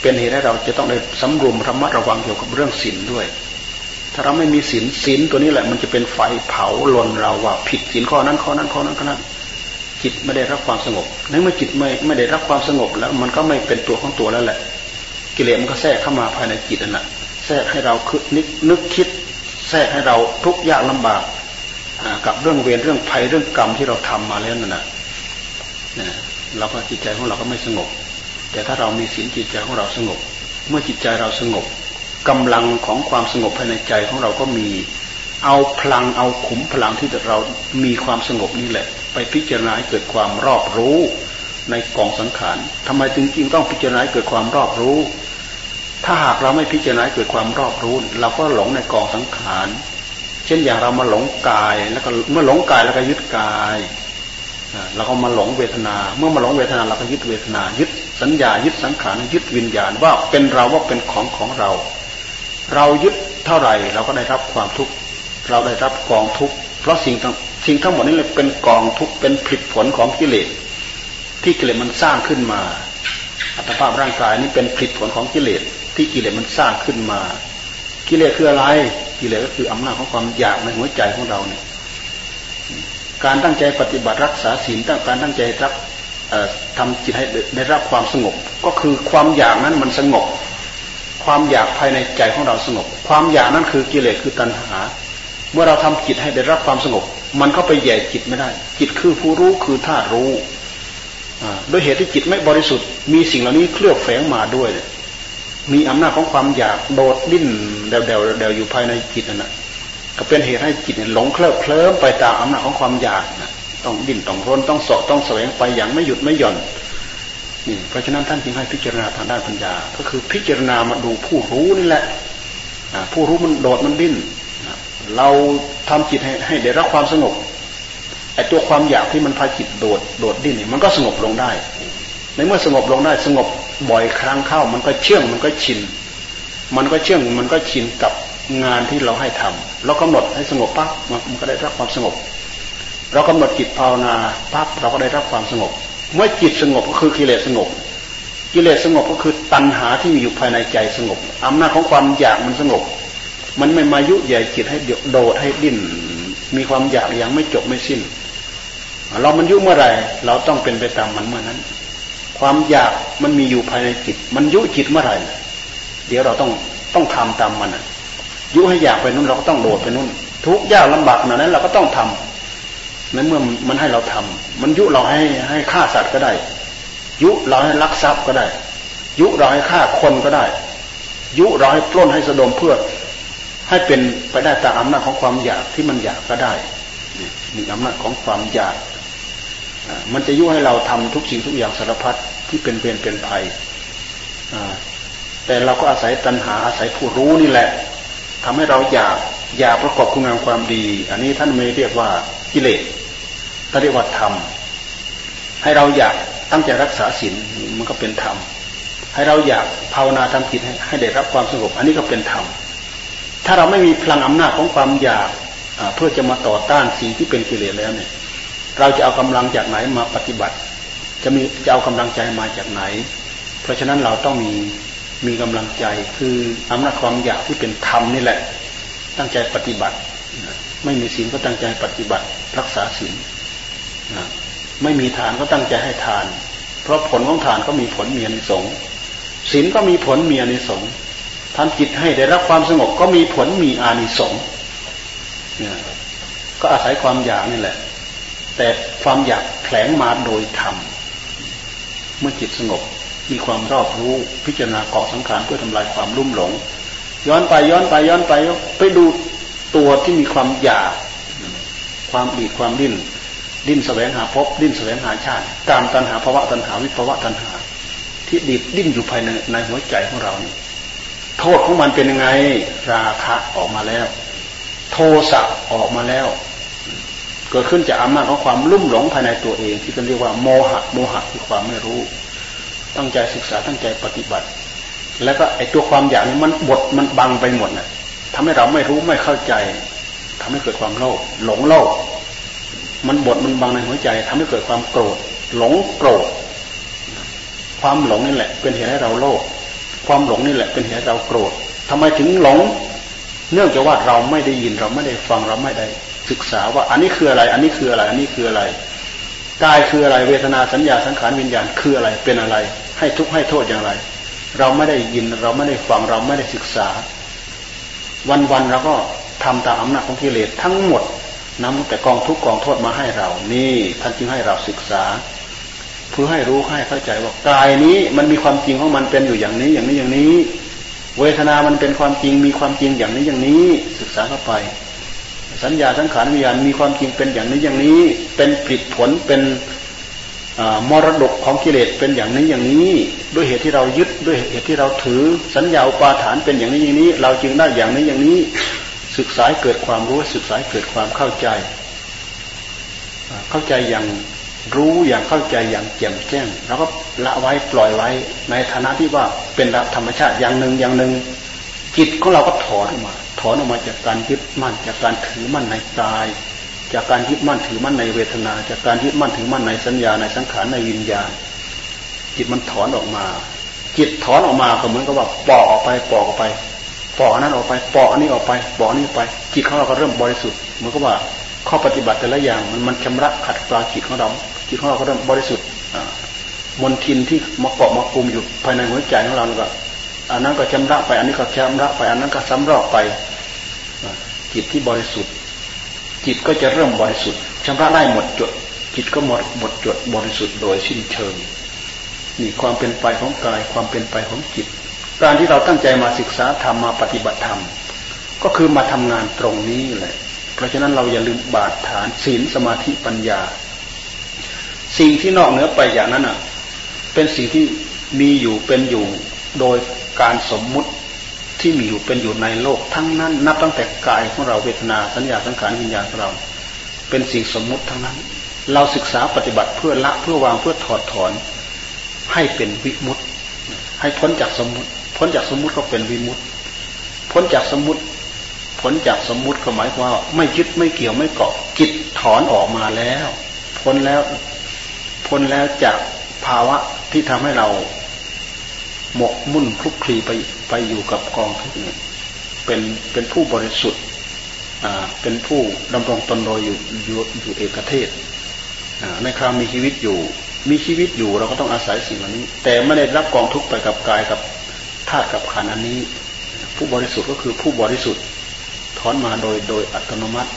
เป็นเหตุให้เราจะต้องได้สำรวมระมัดระวังเกี่ยวกับเรื่องศีลด้วย ถ้าเราไม่มีศีลศีลตัวนี้แหละ มันจะเป็นไฟเผาลนเราว่า ผิดศีลข้อนั้นข้อนั้นข้อนั้นข้อนั้นจิตไม่ได้รับความสงบในเมื่อจิตไม่ไม่ได้รับความสงบแล้ว มันก็ไม่เป็นตัวของตัวแล้วแหละ กิเลสมันก็แทรกเข้ามาภายในจิตนั่นแหะแทรกให้เราคิดนึกนึกคิด แทรกให้เราทุกข์ยากลำบากกับเรื่องเวรเรื่องภัยเรื่องกรรมที่เราทำมาแล้วนั่นนะเราก็จิตใจของเราก็ไม่สงบ แต่ถ้าเรามีศีลจิตใจของเราสงบ เมื่อจิตใจเราสงบกำลังของความสงบภายในใจของเราก็มีเอาพลังเอาขุมพลังที่เรามีความสงบนี่แหละ ไปพิจารณาให้เกิดความรอบรู้ในกองสังขารทำไมจึงจริงต้องพิจารณาให้เกิดความรอบรู้ ถ้าหากเราไม่พิจารณาเกิดความรอบรู้ เราก็หลงในกองสังขาร เช่นอย่างเรามาหลงกาย แล้วก็เมื่อหลงกายแล้วก็ยึดกายเราก็มาหลงเวทนา เมื่อมาหลงเวทนาเราก็ยึดเวทนา ยึดสัญญา ยึดสังขาร ยึดวิญญาณว่าเป็นเราว่าเป็นของของเรา เรายึดเท่าไหร่เราก็ได้รับความทุกข์ เราได้รับกองทุกข์ เพราะสิ่งทั้งสิ่งทั้งหมดนี้เลยเป็นกองทุกข์ เป็นผลผลของกิเลส ที่กิเลสมันสร้างขึ้นมา อัตภาพร่างกายนี้เป็นผลผลของกิเลส ที่กิเลสมันสร้างขึ้นมา กิเลสคืออะไร กิเลสก็คืออำนาจของความอยากในหัวใจของเราเนี่ย การตั้งใจปฏิบัติรักษาศีลตั้งการตั้งใจรับทำจิตให้ได้รับความสงบ ก็คือความอยากนั้นมันสงบ ความอยากภายในใจของเราสงบ ความอยากนั้นคือกิเลสคือตัณหา เมื่อเราทำจิตให้ได้รับความสงบ มันก็ไปแย่จิตไม่ได้ จิตคือผู้รู้คือธาตุรู้โดยเหตุที่จิตไม่บริสุทธิ์มีสิ่งเหล่านี้เคลือบแฝงมาด้วย มีอำนาจของความอยากโดดดิ้นเดวเดวเดวอยู่ภายในจิตนั่นแหะก็เป็นเหตุให้จิตหลงเคลิบเคลิ้มไปตามอำนาจของความอยากนะต้องดิ้นต้องรนต้องสาะต้องแสวงไปอย่างไม่หยุดไม่หย่อนนี่เพราะฉะนั้นท่านจึงให้พิจารณาทางด้านปัญญา ก็คือพิจารณามาดูผู้รู้นี่แหละผู้รู้มันโดดมันดิ้นเราทำจิตให้ให้ได้รับความสงบไอ้ตัวความอยากที่มันพาจิตโดดโดดดิ้นนี่มันก็สงบลงได้ ในเมื่อสงบลงได้สงบ บ่อยครั้งเข้ามันก็เชื่องมันก็ชิน มันก็เชื่องมันก็ชินกับงานที่เราให้ทำเรากำหนดให้สงบปั๊บมันก็ได้รับความสงบ เรากำหนดจิตภาวนาปั๊บเราก็ได้รับความสงบ เมื่อจิตสงบก็คือกิเลสสงบ กิเลสสงบก็คือตัณหาที่มีอยู่ภายในใจสงบอำนาจของความอยากมันสงบ มันไม่มายุใหญ่จิตให้โดดให้ดิ้น มีความอยากอย่างไม่จบไม่สิ้น เรามันยุเมื่อไหร่ เราต้องเป็นไปตามมันเมื่อนั้น ความอยากมันมีอยู่ภายในจิต มันยุจิตเมื่อไหร่ เดี๋ยวเราต้องต้องทำตามมันยุให้อยากไปนู่นเราก็ต้องโดดไปนู่นทุกยากลำบากนาดนั้นเราก็ต้องทำนั้นเมื่อมันให้เราทำมันยุเราให้ให้ฆ่าสัตว์ก็ได้ ยุเราให้ลักทรัพย์ก็ได้ ยุเราให้ฆ่าคนก็ได้ ยุเราให้ปล้นให้สะดมเพื่อ ให้เป็นไปได้ตามอำนาจของความอยากที่มันอยากก็ได้มีอำนาจของความอยาก มันจะยุ่ให้เราทำทุกสิ่งทุกอย่างสารพัดที่เป็นเป็นเป็นภัยแต่เราก็อาศัยตัณหาอาศัยผู้รู้นี่แหละทำให้เราอยากอยากประกอบคุณงามความดี อันนี้ท่านไม่เรียกว่ากิเลสท่านเรียกว่าธรรม ให้เราอยากตั้งใจรักษาศีลมันก็เป็นธรรม ให้เราอยากภาวนาทำจิตให้ได้รับความสงบ อันนี้ก็เป็นธรรม ถ้าเราไม่มีพลังอำนาจของความอยากเพื่อจะมาต่อต้านสิ่งที่เป็นกิเลสแล้วเนี่ย เราจะเอากำลังจากไหนมาปฏิบัติ จะมีจะเอากำลังใจมาจากไหน เพราะฉะนั้นเราต้องมีมีกำลังใจคืออำนาจความอยากที่เป็นธรรมนี่แหละ ตั้งใจปฏิบัติ ไม่มีศีลก็ตั้งใจปฏิบัติ รักษาศีลไม่มีทานก็ตั้งใจให้ทาน เพราะผลของทานก็มีผลมีอนิสงส์ศีลก็มีผลมีอนิสงส์ทำจิตให้ได้รับความสงบก็มีผลมีอานิสงส์ก็อาศัยความอยากนี่แหละ แต่ความอยากแผลงมาโดยธรรมเมื่อจิตสงบมีความรอบรู้พิจารณาเกาะสังขารเพื่อทำลายความลุ่มหลง ย้อนไปย้อนไปย้อนไปไปดูตัวที่มีความอยาก ความบีดความดิ้น ดิ้นแสวงหาพบดิ้นแสวงหาชาติตามตัณหาภาวะตัณหาวิภาวะตัณหา ที่ดิบดิ้นอยู่ภายในในหัวใจของเรานี่โทษของมันเป็นยังไง ราคะออกมาแล้ว โทสะออกมาแล้ว เกิดขึ้นจากอำนาจของความลุ่มหลงภายในตัวเอง ที่เรียกว่าโมหะโมหะคือความไม่รู้ ตั้งใจศึกษาตั้งใจปฏิบัติ แล้วก็ไอตัวความอยากนี้มันบดมันบังไปหมดน่ะทำให้เราไม่รู้ไม่เข้าใจทำให้เกิดความโลภหลงโลภมันบดมันบังในหัวใจทำให้เกิดความโกรธ หลงโกรธ ความหลงนี่แหละ เป็นเหตุให้เราโลภความหลงนี่แหละเป็นเหตุให้เราโกรธทำไมถึงหลง เนื่องจากว่าเราไม่ได้ยินเราไม่ได้ฟังเราไม่ได้ ศึกษาว่าอันนี้คืออะไร อันนี้คืออะไร อันนี้คืออะไร กายคืออะไร เวทนาสัญญาสังขารวิญญาณคืออะไร เป็นอะไร ให้ทุกข์ให้โทษอย่างไร เราไม่ได้ยินเราไม่ได้ฟังเราไม่ได้ศึกษา วันๆเราก็ทำตามอำนาจของกิเลสทั้งหมดนำแต่กองทุกกองโทษมาให้เรา นี่ท่านจึงให้เราศึกษา เพื่อให้รู้ให้เข้าใจว่ากายนี้มันมีความจริงของมันเป็นอยู่อย่างนี้อย่างนี้อย่างนี้ เวทนามันเป็นความจริงมีความจริงอย่างนี้อย่างนี้ศึกษาเข้าไป สัญญาสังขารวิญญาณมีความจริงเป็นอย่างนี้อย่างนี้ เป็นผลผลเป็นมรดกของกิเลสเป็นอย่างนี้อย่างนี้ ด้วยเหตุที่เรายึดด้วยเหตุที่เราถือสัญญาอุปาทานเป็นอย่างนี้อย่างนี้ เราจึงได้อย่างนี้อย่างนี้ ศึกษาเกิดความรู้ศึกษาเกิดความเข้าใจ เข้าใจอย่างรู้อย่างเข้าใจอย่างแจ่มแจ้งแล้วก็ละไว้ปล่อยไว้ ในฐานะที่ว่าเป็นธรรมชาติอย่างหนึ่งอย่างหนึ่งจิตของเราก็ถอนออกมา ถอนออกมาจากการยึดมั่น จากการถือมั่นในกาย จากการยึดมั่นถือมั่นในเวทนา จากการยึดมั่นถือมั่นในสัญญาในสังขารในวิญญาณ จิตมันถอนออกมา จิตถอนออกมาก็เหมือนกับว่าปอกออกไปปอกออกไปปอกนั้นออกไปปอกอันนี้ออกไปปอกนี้ไป จิตของเราก็เริ่มบริสุทธิ์เหมือนกับว่าข้อปฏิบัติแต่ละอย่างมันมันชำระขัดเกลาจิตของเราจิตของเราก็เริ่มบริสุทธิ์มนทินที่มาเกาะมาคุมอยู่ภายในหัวใจของเราก็อันนั้นก็ชำระไป อันนี้ก็ชำระไป อันนั้นก็ซ้ำรอบไป จิตที่บริสุทธิ์ จิตก็จะเริ่มบริสุทธิ์ชำระได้หมดจด จิตก็หมดหมดจดบริสุทธิ์โดยสิ้นเชิงนี่ความเป็นไปของกายความเป็นไปของจิต การที่เราตั้งใจมาศึกษาธรรมมาปฏิบัติธรรม ก็คือมาทำงานตรงนี้แหละ เพราะฉะนั้นเราอย่าลืมบาดฐานศีลสมาธิปัญญา สิ่งที่นอกเหนือไปอย่างนั้นอะ เป็นสิ่งที่มีอยู่เป็นอยู่โดยการสมมุติ ที่มีอยู่เป็นอยู่ในโลกทั้งนั้น นับตั้งแต่กายของเราเวทนาสัญญาสังขารวิญญาณของเรา เป็นสิ่งสมมุติทั้งนั้น เราศึกษาปฏิบัติเพื่อละเพื่อวางเพื่อถอดถอน ให้เป็นวิมุตให้พ้นจากสมมุติ พ้นจากสมมุติก็เป็นวิมุตพ้นจากสมมุติพ้นจากสมมุติก็หมายความว่า ไม่ยึดไม่เกี่ยวไม่เกาะจิตถอนออกมาแล้ว พ้นแล้ว พ้นแล้วจากภาวะที่ทำให้เราหมกมุ่นคลุกคลีไป ไปอยู่กับกองทุกข์เนี่ยเป็นเป็นผู้บริสุทธิ์อ่าเป็นผู้ดำรงตนโดยอยู่อยู่อยู่เอกเทศอ่าในคราวมีชีวิตอยู่ มีชีวิตอยู่เราก็ต้องอาศัยสิ่งเหล่านี้ แต่ไม่ได้รับกองทุกข์ไปกับกายกับธาตุกับขันอันนี้ ผู้บริสุทธิ์ก็คือผู้บริสุทธิ์ ถอนมาโดยโดยอัตโนมัติ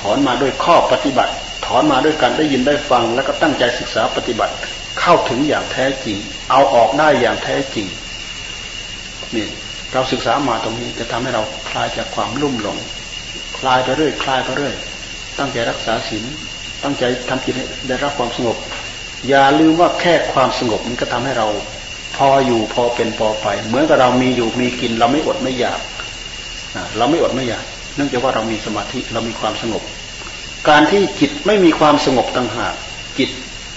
ถอนมาด้วยข้อปฏิบัติ ถอนมาด้วยการได้ยินได้ฟัง แล้วก็ตั้งใจศึกษาปฏิบัติ เข้าถึงอย่างแท้จริง เอาออกได้อย่างแท้จริง นี่เราศึกษามาตรงนี้จะทำให้เราคลายจากความลุ่มหลง คลายไปเรื่อยคลายไปเรื่อย ตั้งใจรักษาศีลตั้งใจทำจิตได้รับความสงบ อย่าลืมว่าแค่ความสงบมันก็ทำให้เราพออยู่พอเป็นพอไป เหมือนกับเรามีอยู่มีกิน เราไม่อดไม่อยากเราไม่อดไม่อยาก เนื่องจากว่าเรามีสมาธิเรามีความสงบ การที่จิตไม่มีความสงบต่างหากจิต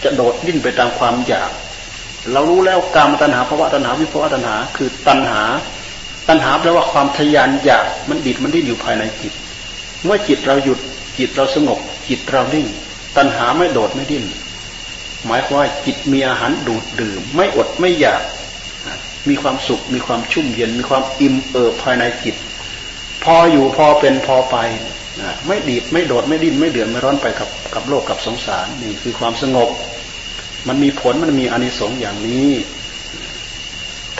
จะโดดดิ้นไปตามความอยาก เรารู้แล้วกามตัณหาภาวะตัณหาวิภาวะตัณหา คือตัณหา ตัณหาแปลว่าความทยานอยากมันดิดมันดิ้นอยู่ภายในจิต เมื่อจิตเราหยุดจิตเราสงบ จิตเรานิ่ง ตัณหาไม่โดดไม่ดิ้นหมายความว่าจิตมีอาหารดูดดื่ม ไม่อดไม่อยาก มีความสุข มีความชุ่มเย็น มีความอิ่มเอิบภายในจิต พออยู่พอเป็นพอไปไม่ดีดไม่โดดไม่ดิ้นไม่เดือดไม่ร้อนไปกับกับโลกกับสงสารนี่คือความสงบ มันมีผลมันมีอนิสงส์อย่างนี้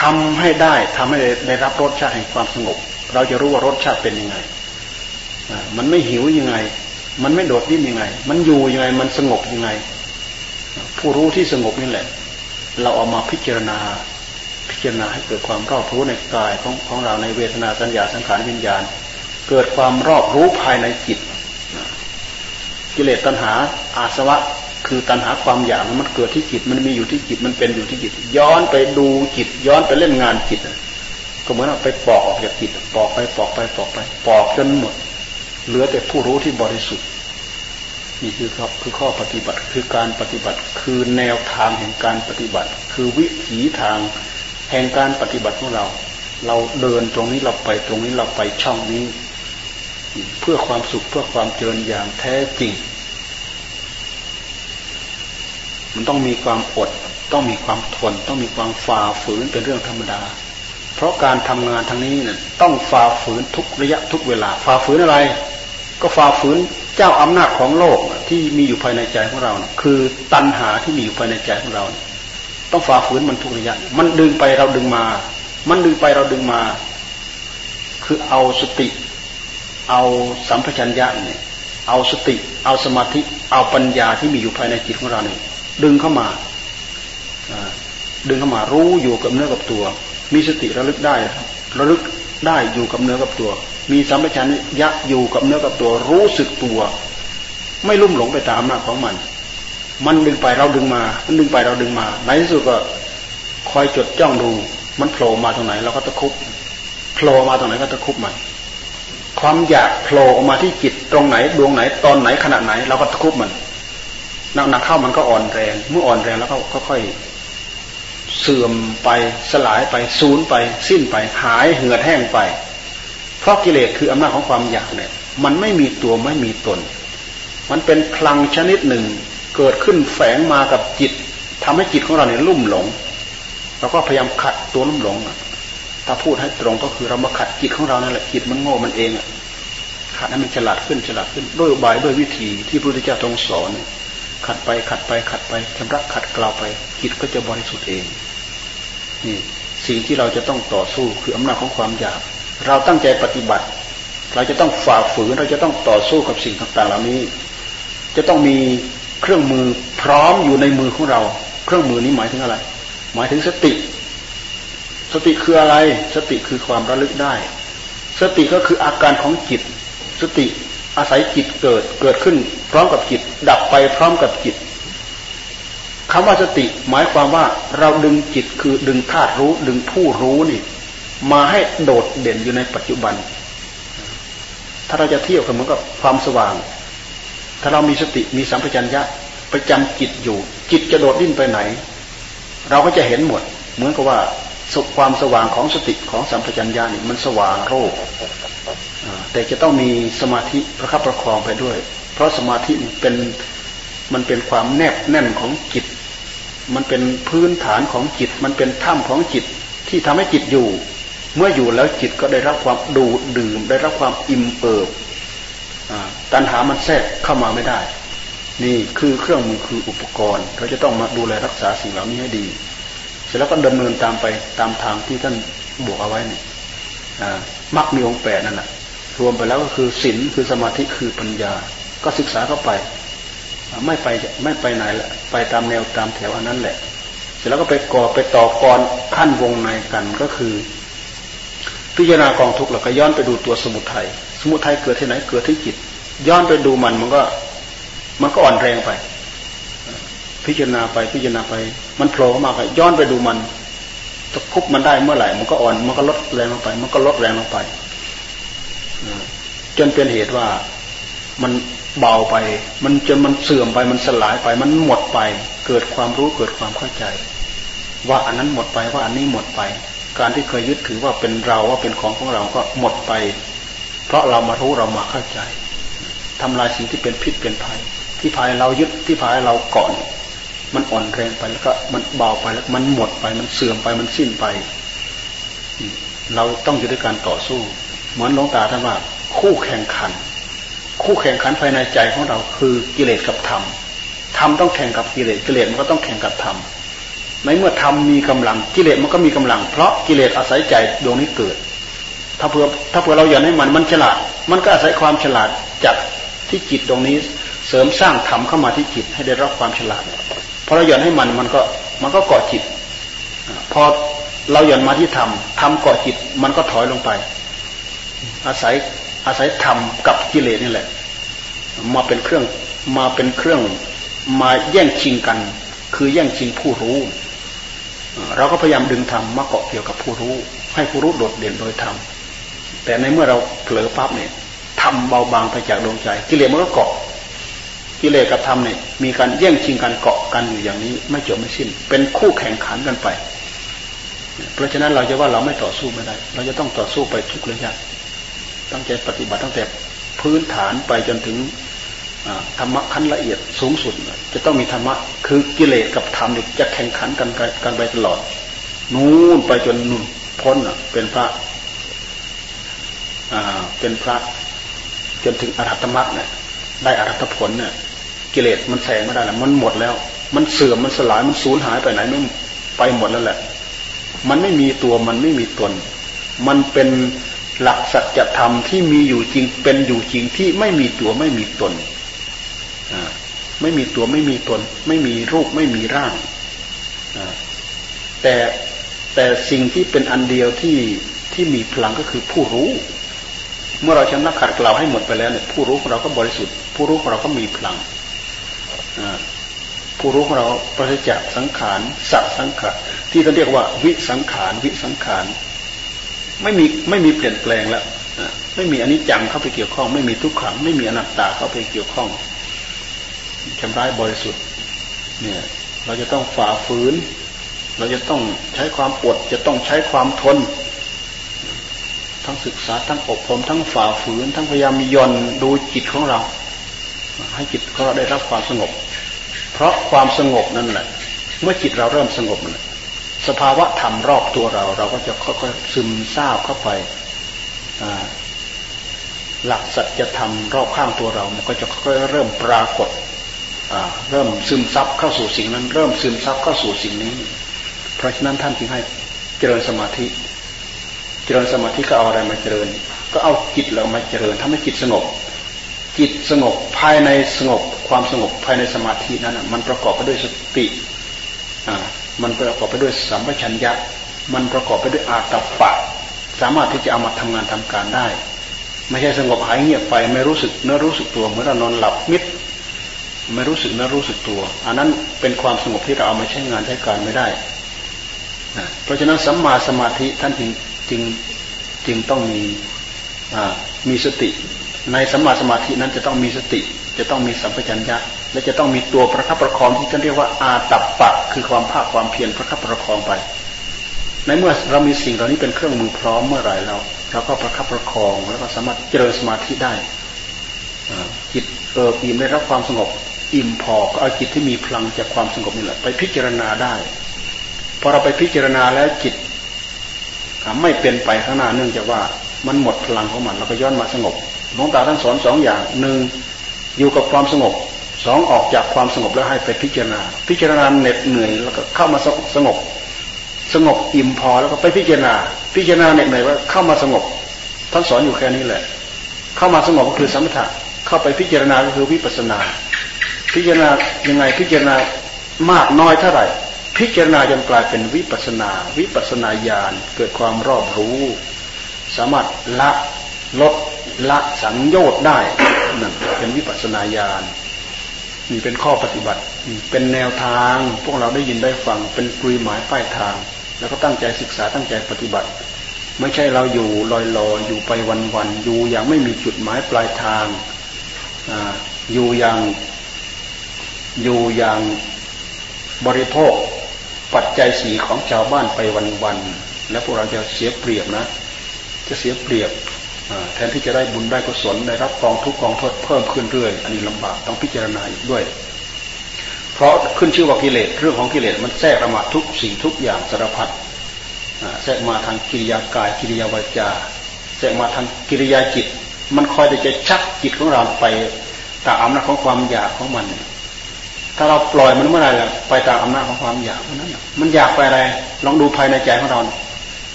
ทำให้ได้ทำให้ได้รับรสชาติแห่งความสงบ เราจะรู้ว่ารสชาติเป็นยังไงมันไม่หิวยังไง มันไม่โดดดิ้นยังไง มันอยู่ยังไง มันสงบยังไง ผู้รู้ที่สงบนี่แหละ เราเอามาพิจารณา พิจารณาให้เกิดความรอบรู้ในกายของของเราในเวทนาสัญญาสังขารวิญญาณ เกิดความรอบรู้ภายในจิต กิเลสตัณหาอาสวะ คือตัณหาความอยากมันเกิดที่จิต มันมีอยู่ที่จิต มันเป็นอยู่ที่จิต ย้อนไปดูจิต ย้อนไปเล่นงานจิตก็เหมือนเราไปปอกออกจากจิต ปอกไปปอกไปปอกไป ปอกจนหมด เหลือแต่ผู้รู้ที่บริสุทธิ์ นี่คือครับคือข้อปฏิบัติ คือการปฏิบัติ คือแนวทางแห่งการปฏิบัติ คือวิถีทางแห่งการปฏิบัติของเรา เราเดินตรงนี้เราไปตรงนี้เราไปช่องนี้ เพื่อความสุขเพื่อความเจริญอย่างแท้จริง มันต้องมีความอด ต้องมีความทน ต้องมีความฝ่าฝืนเป็นเรื่องธรรมดา เพราะการทำงานทางนี้เนี่ยต้องฝ่าฝืนทุกระยะทุกเวลา ฝ่าฝืนอะไร ก็ฝ่าฝืนเจ้าอำนาจของโลกที่มีอยู่ภายในใจของเรา คือตัณหาที่มีอยู่ภายในใจของเรา ต้องฝ่าฝืนมันทุกระยะ มันดึงไปเราดึงมา มันดึงไปเราดึงมา คือเอาสติ เอาสัมปชัญญะเนี่ย เอาสติ เอาสมาธิ เอาปัญญาที่มีอยู่ภายในจิตของเราเนี่ย ดึงเข้ามาดึงเข้ามารู้อยู่กับเนื้อกับตัว มีสติระลึกได้ระลึกได้อยู่กับเนื้อกับตัว มีสัมปชัญญะอยู่กับเนื้อกับตัว รู้สึกตัว ไม่ลุ่มหลงไปตามอำนาจของมัน มันดึงไปเราดึงมามันดึงไปเราดึงมาในที่สุดก็คอยจดจ้องดู มันโผล่มาตรงไหน เราก็ตะคุบโผล่มาตรงไหนก็ตะคุบมันความอยากโผล่ออกมาที่จิตตรงไหนดวงไหนตอนไหนขณะไหน เราก็ตะคุบมัน หนักๆเข้ามันก็อ่อนแรง เมื่ออ่อนแรงแล้วก็ค่อยเสื่อมไปสลายไปสูญไป สิ้นไปหายเหือดแห้งไป เพราะกิเลสคืออำนาจของความอยากเนี่ย มันไม่มีตัวไม่มีตน มันเป็นพลังชนิดหนึ่ง เกิดขึ้นแฝงมากับจิตทำให้จิตของเราเนี่ยลุ่มหลงเราก็พยายามขัดตัวลุ่มหลงถ้าพูดให้ตรงก็คือเรามาขัดจิตของเรานั่นแหละจิตมันโง่มันเองขัดให้มันฉลาดขึ้นฉลาดขึ้นด้วยอุบายด้วยวิธีที่พระพุทธเจ้าทรงสอน ขัดไปขัดไปขัดไปชำระขัดกล่าวไปจิตก็จะบริสุทธิ์เองนี่สิ่งที่เราจะต้องต่อสู้คืออำนาจของความอยาก เราตั้งใจปฏิบัติ เราจะต้องฝ่าฝืนเราจะต้องต่อสู้กับสิ่งต่างๆ เหล่านี้ จะต้องมีเครื่องมือพร้อมอยู่ในมือของเรา เครื่องมือนี้หมายถึงอะไร หมายถึงสติ สติคืออะไร สติคือความระลึกได้ สติก็คืออาการของจิต สติ อาศัยจิตเกิดเกิดขึ้น พร้อมกับจิต ดับไปพร้อมกับจิตคำว่าสติหมายความว่าเราดึงจิตคือดึงธาตุรู้ดึงผู้รู้นี่ มาให้โดดเด่นอยู่ในปัจจุบัน ถ้าเราจะเที่ยวกันเหมือนกับความสว่าง ถ้าเรามีสติมีสัมปชัญญะประจำจิตอยู่ จิตจะโดดดิ้นไปไหน เราก็จะเห็นหมด เหมือนกับว่าสุขความสว่างของสติของสัมปชัญญะนี่มันสว่างโรค แต่จะต้องมีสมาธิประคับประคองไปด้วย เพราะสมาธิเป็นมันเป็นความแนบแน่นของจิต มันเป็นพื้นฐานของจิต มันเป็นถ้ำของจิตที่ทำให้จิตอยู่ เมื่ออยู่แล้วจิตก็ได้รับความดูดดื่ม ได้รับความอิ่มเอิบตัณหามันแทรกเข้ามาไม่ได้ นี่คือเครื่องมือคืออุปกรณ์ เราจะต้องมาดูแลรักษาสิ่งเหล่านี้ให้ดี เสร็จแล้วก็ดำเนินตามไปตามทางที่ท่านบวกเอาไว้นี่มักมีองแปดนั่นแหละ รวมไปแล้วก็คือศีลคือสมาธิคือปัญญา ก็ศึกษาเข้าไป ไม่ไปไม่ไปไหนละไปตามแนวตามแถวอันนั้นแหละ เสร็จแล้วก็ไปก่อไปต่อกรขั้นวงในกันก็คือ พิจารณากองทุกข์แล้วก็ย้อนไปดูตัวสมุทัยสมุทัยเกิดที่ไหนเกิดที่จิต ย้อนไปดูมันมันก็มันก็อ่อนแรงไป พิจารณาไปพิจารณาไป มันโผล่มาไปย้อนไปดูมันตะคุบมันได้เมื่อไหร่มันก็อ่อนมันก็ลดแรงลงไป มันก็ลดแรงลงไป จนเป็นเหตุว่ามันเบาไป มันจนมันเสื่อมไปมันสลายไป มันหมดไป เกิดความรู้เกิดความเข้าใจ ว่าอันนั้นหมดไปว่าอันนี้หมดไป การที่เคยยึดถือว่าเป็นเราว่าเป็นของของเราก็หมดไป เพราะเรามารู้เรามาเข้าใจทำลายสิ่งที่เป็นพิษเป็นภัย ที่พายเรายึดที่พายเราเกาะมันอ่อนแรงไปแล้วก็มันเบาไปแล้วมันหมดไป มันเสื่อมไปมันสิ้นไป เราต้องอยู่ด้วยการต่อสู้ เหมือนหลวงตาท่านว่าคู่แข่งขัน คู่แข่งขันภายในใจของเราคือกิเลสกับธรรมธรรมต้องแข่งกับกิเลสกิเลสมันก็ต้องแข่งกับธรรมในเมื่อธรรมมีกำลังกิเลสมันก็มีกำลัง เพราะกิเลสอาศัยใจดวงนี้เกิด ถ้าเผื่อถ้าเผื่อเราอยากให้มันมันฉลาด มันก็อาศัยความฉลาดจากที่จิตตรงนี้เสริมสร้างธรรมเข้ามาที่จิตให้ได้รับความฉลาดพอเราหย่อนให้มันมันก็มันก็เกาะจิต พอเราหย่อนมาที่ธรรมธรรมเกาะจิตมันก็ถอยลงไป อาศัยอาศัยธรรมกับกิเลสนี่แหละ มาเป็นเครื่องมาเป็นเครื่องมาแย่งชิงกัน คือแย่งชิงผู้รู้ เราก็พยายามดึงธรรมมาเกาะเกี่ยวกับผู้รู้ ให้ผู้รู้โดดเด่นโดยธรรมแต่ในเมื่อเราเผลอปั๊บเนี่ยทำเบาบางไปจากดวงใจ กิเลสมันก็เกาะกิเลสกับธรรมเนี่ยมีการแย่งชิงกันเกาะกันอยู่อย่างนี้ไม่จบไม่สิ้น เป็นคู่แข่งขันกันไป เพราะฉะนั้นเราจะว่าเราไม่ต่อสู้ไม่ได้ เราจะต้องต่อสู้ไปทุกระยะ ตั้งใจปฏิบัติตั้งแต่พื้นฐานไปจนถึงธรรมะขั้นละเอียดสูงสุด จะต้องมีธรรมะคือกิเลสกับธรรมจะแข่งขันกันกันไปตลอด นู่นไปจนนู่นพ้นเป็นพระเป็นพระจนถึงอรหัตมรรคเนี่ยได้อรหัตผลเนี่ยกิเลสมันแสงไม่ได้แล้วมันหมดแล้ว มันเสื่อมมันสลายมันสูญหายไปไหนไม่ไปหมดแล้วแหละ มันไม่มีตัวมันไม่มีตน มันเป็น หลักสัจธรรมที่มีอยู่จริงเป็นอยู่จริงที่ไม่มีตัวไม่มีตนไม่มีตัวไม่มีตน ไม่มีรูปไม่มีร่างแต่แต่สิ่งที่เป็นอันเดียวที่ที่มีพลังก็คือผู้รู้ เมื่อเราชำระขัดเกลาให้หมดไปแล้วเนี่ยผู้รู้ของเราก็บริสุทธิ์ ผู้รู้ของเราก็มีพลังผู้รู้ของเราประศจากสังขารสัตสังขารที่เขาเรียกว่าวิสังขารวิสังขาร ไม่มีไม่มีเปลี่ยนแปลงแล้วไม่มีอนิจจังเข้าไปเกี่ยวข้อง ไม่มีทุกขัง ไม่มีอนัตตาเข้าไปเกี่ยวข้องชำระบริสุทธิ์ เนี่ย เราจะต้องฝ่าฝืน เราจะต้องใช้ความปวดจะต้องใช้ความทน ทั้งศึกษาทั้งอบรมทั้งฝ่าฝืน ทั้งพยายามย่อนดูจิตของเรา ให้จิตของเราได้รับความสงบ เพราะความสงบนั่นแหละ เมื่อจิตเราเริ่มสงบน สภาวะธรรมรอบตัวเรา เราก็จะค่อยๆซึมซาบเข้าไปหลักสัจธรรมรอบข้างตัวเรา มันก็จะค่อยเริ่มปรากฏเริ่มซึมซับเข้าสู่สิ่งนั้น เริ่มซึมซับเข้าสู่สิ่งนี้ เพราะฉะนั้นท่านจึงให้เจริญสมาธิ เจริญสมาธิก็เอาอะไรมาเจริญ ก็เอาจิตเรามาเจริญทำให้จิตสงบ จิตสงบภายในสงบความสงบภายในสมาธินั้นมันประกอบไปด้วยสติ มันประกอบไปด้วยสัมปชัญญะ มันประกอบไปด้วยอาตปะ สามารถที่จะเอามาทำงานทำการได้ ไม่ใช่สงบหายเงียบไปไม่รู้สึกเนื้อรู้สึกตัวเหมือนเรานอนหลับมิดไม่รู้สึกเนื้อรู้สึกตัว อันนั้นเป็นความสงบที่เราเอามาใช้งานใช้การไม่ได้นะเพราะฉะนั้นสัมมาสมาธิท่านจึงจึงจึงต้องมีมีสติ ในสัมมาสมาธินั้นจะต้องมีสติ จะต้องมีสัมปชัญญะ และจะต้องมีตัวประคับประคองที่ท่านเรียกว่าอาตับปะ คือความภาคความเพียรประคับประคองไป ในเมื่อเรามีสิ่งเหล่านี้เป็นเครื่องมือพร้อมเมื่อไหร่เราเราก็ประคับประคองแล้วก็สามารถเจริญสมาธิได้จิตเอออิ่มได้รับความสงบอิ่มพอก็เอาจิตที่มีพลังจากความสงบนี่แหละไปพิจารณาได้พอเราไปพิจารณาแล้วจิตไม่เป็นไปข้างหน้าเนื่องจากว่ามันหมดพลังของมันเราก็ย้อนมาสงบหลวงตาท่านสอนสองอย่างหนึ่งอยู่กับความสงบ สองออกจากความสงบแล้วให้ไปพิจารณา พิจารณาเหน็ดเหนื่อยแล้วก็เข้ามาสงบ สงบอิ่มพอแล้วก็ไปพิจารณา พิจารณาเหน็ดเหนื่อยว่าเข้ามาสงบท่านสอนอยู่แค่นี้แหละ เข้ามาสงบก็คือสมถะเข้าไปพิจารณาก็คือวิปัสนา พิจารณายังไงพิจารณามากน้อยเท่าไหร่ พิจารณาจนกลายเป็นวิปัสนา วิปัสนาญาณเกิดความรอบรู้ สามารถละลดละสังโยชน์ได้นั่นเป็นวิปัสนาญาณ นี่เป็นข้อปฏิบัติเป็นแนวทาง พวกเราได้ยินได้ฟังเป็นกลุยหมายป้ายทาง แล้วก็ตั้งใจศึกษาตั้งใจปฏิบัติ ไม่ใช่เราอยู่ลอยลออยู่ไปวันๆอยู่อย่างไม่มีจุดหมายปลายทางอยู่อย่างอยู่อย่างบริโภคปัจจัยสีของชาวบ้านไปวันๆแล้วพวกเราจะเสียเปรียบนะ จะเสียเปรียบ แทนที่จะได้บุญได้กุศลได้รับกองทุกกองโทษเพิ่มขึ้นเรื่อย อันนี้ลำบากต้องพิจารณาอีกด้วย เพราะขึ้นชื่อว่ากิเลสเรื่องของกิเลสมันแทรกระมาทุกสิ่งทุกอย่างสารพัดแทรกมาทางกิริยากายกิริยาวาจาแทรกมาทางกิริยาจิต มันคอยแต่จะชักจิตของเราไปตามอำนาจของความอยากของมัน ถ้าเราปล่อยมันเมื่อไหร่ไปตามอำนาจของความอยากนั้นมันอยากไปอะไรลองดูภายในใจของเรา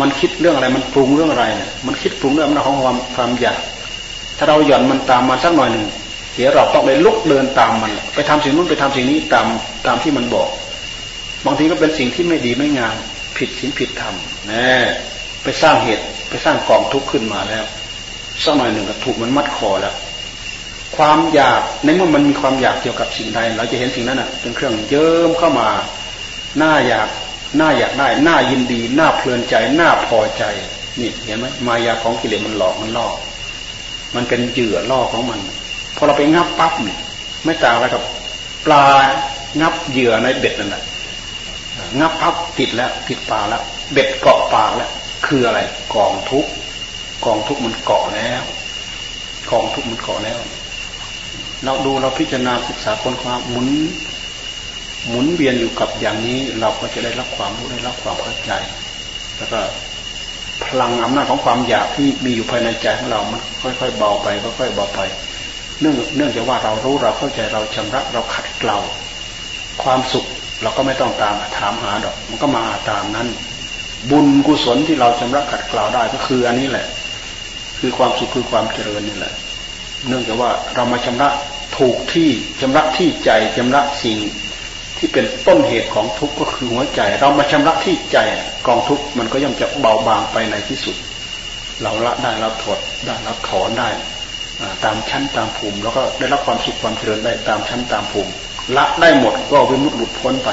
มันคิดเรื่องอะไร มันปรุงเรื่องอะไรเนี่ยมันคิดปรุงเรื่องอำนาจของความความอยาก ถ้าเราหย่อนมันตามมาสักหน่อยหนึ่งเดี๋ยวเราต้องไปลุกเดินตามมัน ไปทำสิ่งนู้นไปทำสิ่งนี้ตามตามที่มันบอก บางทีก็เป็นสิ่งที่ไม่ดีไม่งามผิดศีลผิดธรรมนะไปสร้างเหตุไปสร้างกองทุกข์ขึ้นมาแล้วสักหน่อยหนึ่งก็ถูกมันมัดคอแล้วความอยากในเมื่อมันมีความอยากเกี่ยวกับสิ่งใด เราจะเห็นสิ่งนั้นอะเป็นเครื่องเยิ้มเข้ามาหน้าอยาก น้าอยากได้หน้ายินดีหน้าเพลินใจหน้าพอใจ นี่เห็นไหมมายาของกิเลสมันหลอกมันล่อ มันเป็นเหยื่อล่อของมัน พอเราไปงับปั๊บเนี่ยไม่ต่างอะไรกับปลางับเหยื่อในเบ็ดนั่นแหละงับปั๊บติดแล้วติดปลาแล้ว เบ็ดเกาะปลาแล้ว คืออะไร กองทุกกองทุกมันเกาะแล้ว กองทุกมันเกาะแล้ว เราดูเราพิจารณาศึกษาคนความหมุน หมุนเวียนอยู่กับอย่างนี้เราก็จะได้รับความรู้ได้รับความเข้าใจ แล้วก็พลังอำนาจของความอยากที่มีอยู่ภายในใจของเรามันค่อยๆเบาไปค่อยๆเบาไป เนื่องเนื่องจากว่าเรารู้เราเข้าใจเราชำระเราขัดเกลาความสุขเราก็ไม่ต้องตามถามหาดอก มันก็มาตามนั้น บุญกุศลที่เราชำระขัดเกลาได้ก็คืออันนี้แหละ คือความสุขคือความเจริญนี่แหละ เนื่องจากว่าเรามาชำระถูกที่ชำระที่ใจชำระสิ่ง ที่เป็นต้นเหตุของทุกข์ก็คือหัวใจ เรามาชำระที่ใจกองทุกข์มันก็ย่อมจะเบาบางไปในที่สุด เราละได้เราถอดได้เราถอนได้ตามชั้นตามภูมิ แล้วก็ได้รับความสุขความเจริญได้ตามชั้นตามภูมิ ละได้หมดก็วิมุตติหลุดพ้นไป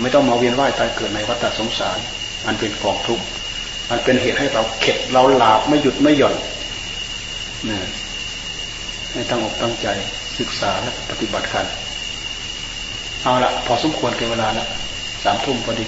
ไม่ต้องมาเวียนว่ายตายเกิดในวัฏสงสารมันเป็นกองทุกข์มันเป็นเหตุให้เราเข็ดเราหลาบไม่หยุดไม่หย่อนนะให้ตั้งอกตั้งใจศึกษาและปฏิบัติกัน เอาละพอสมควรแก่เวลาละสามทุ่มพอดี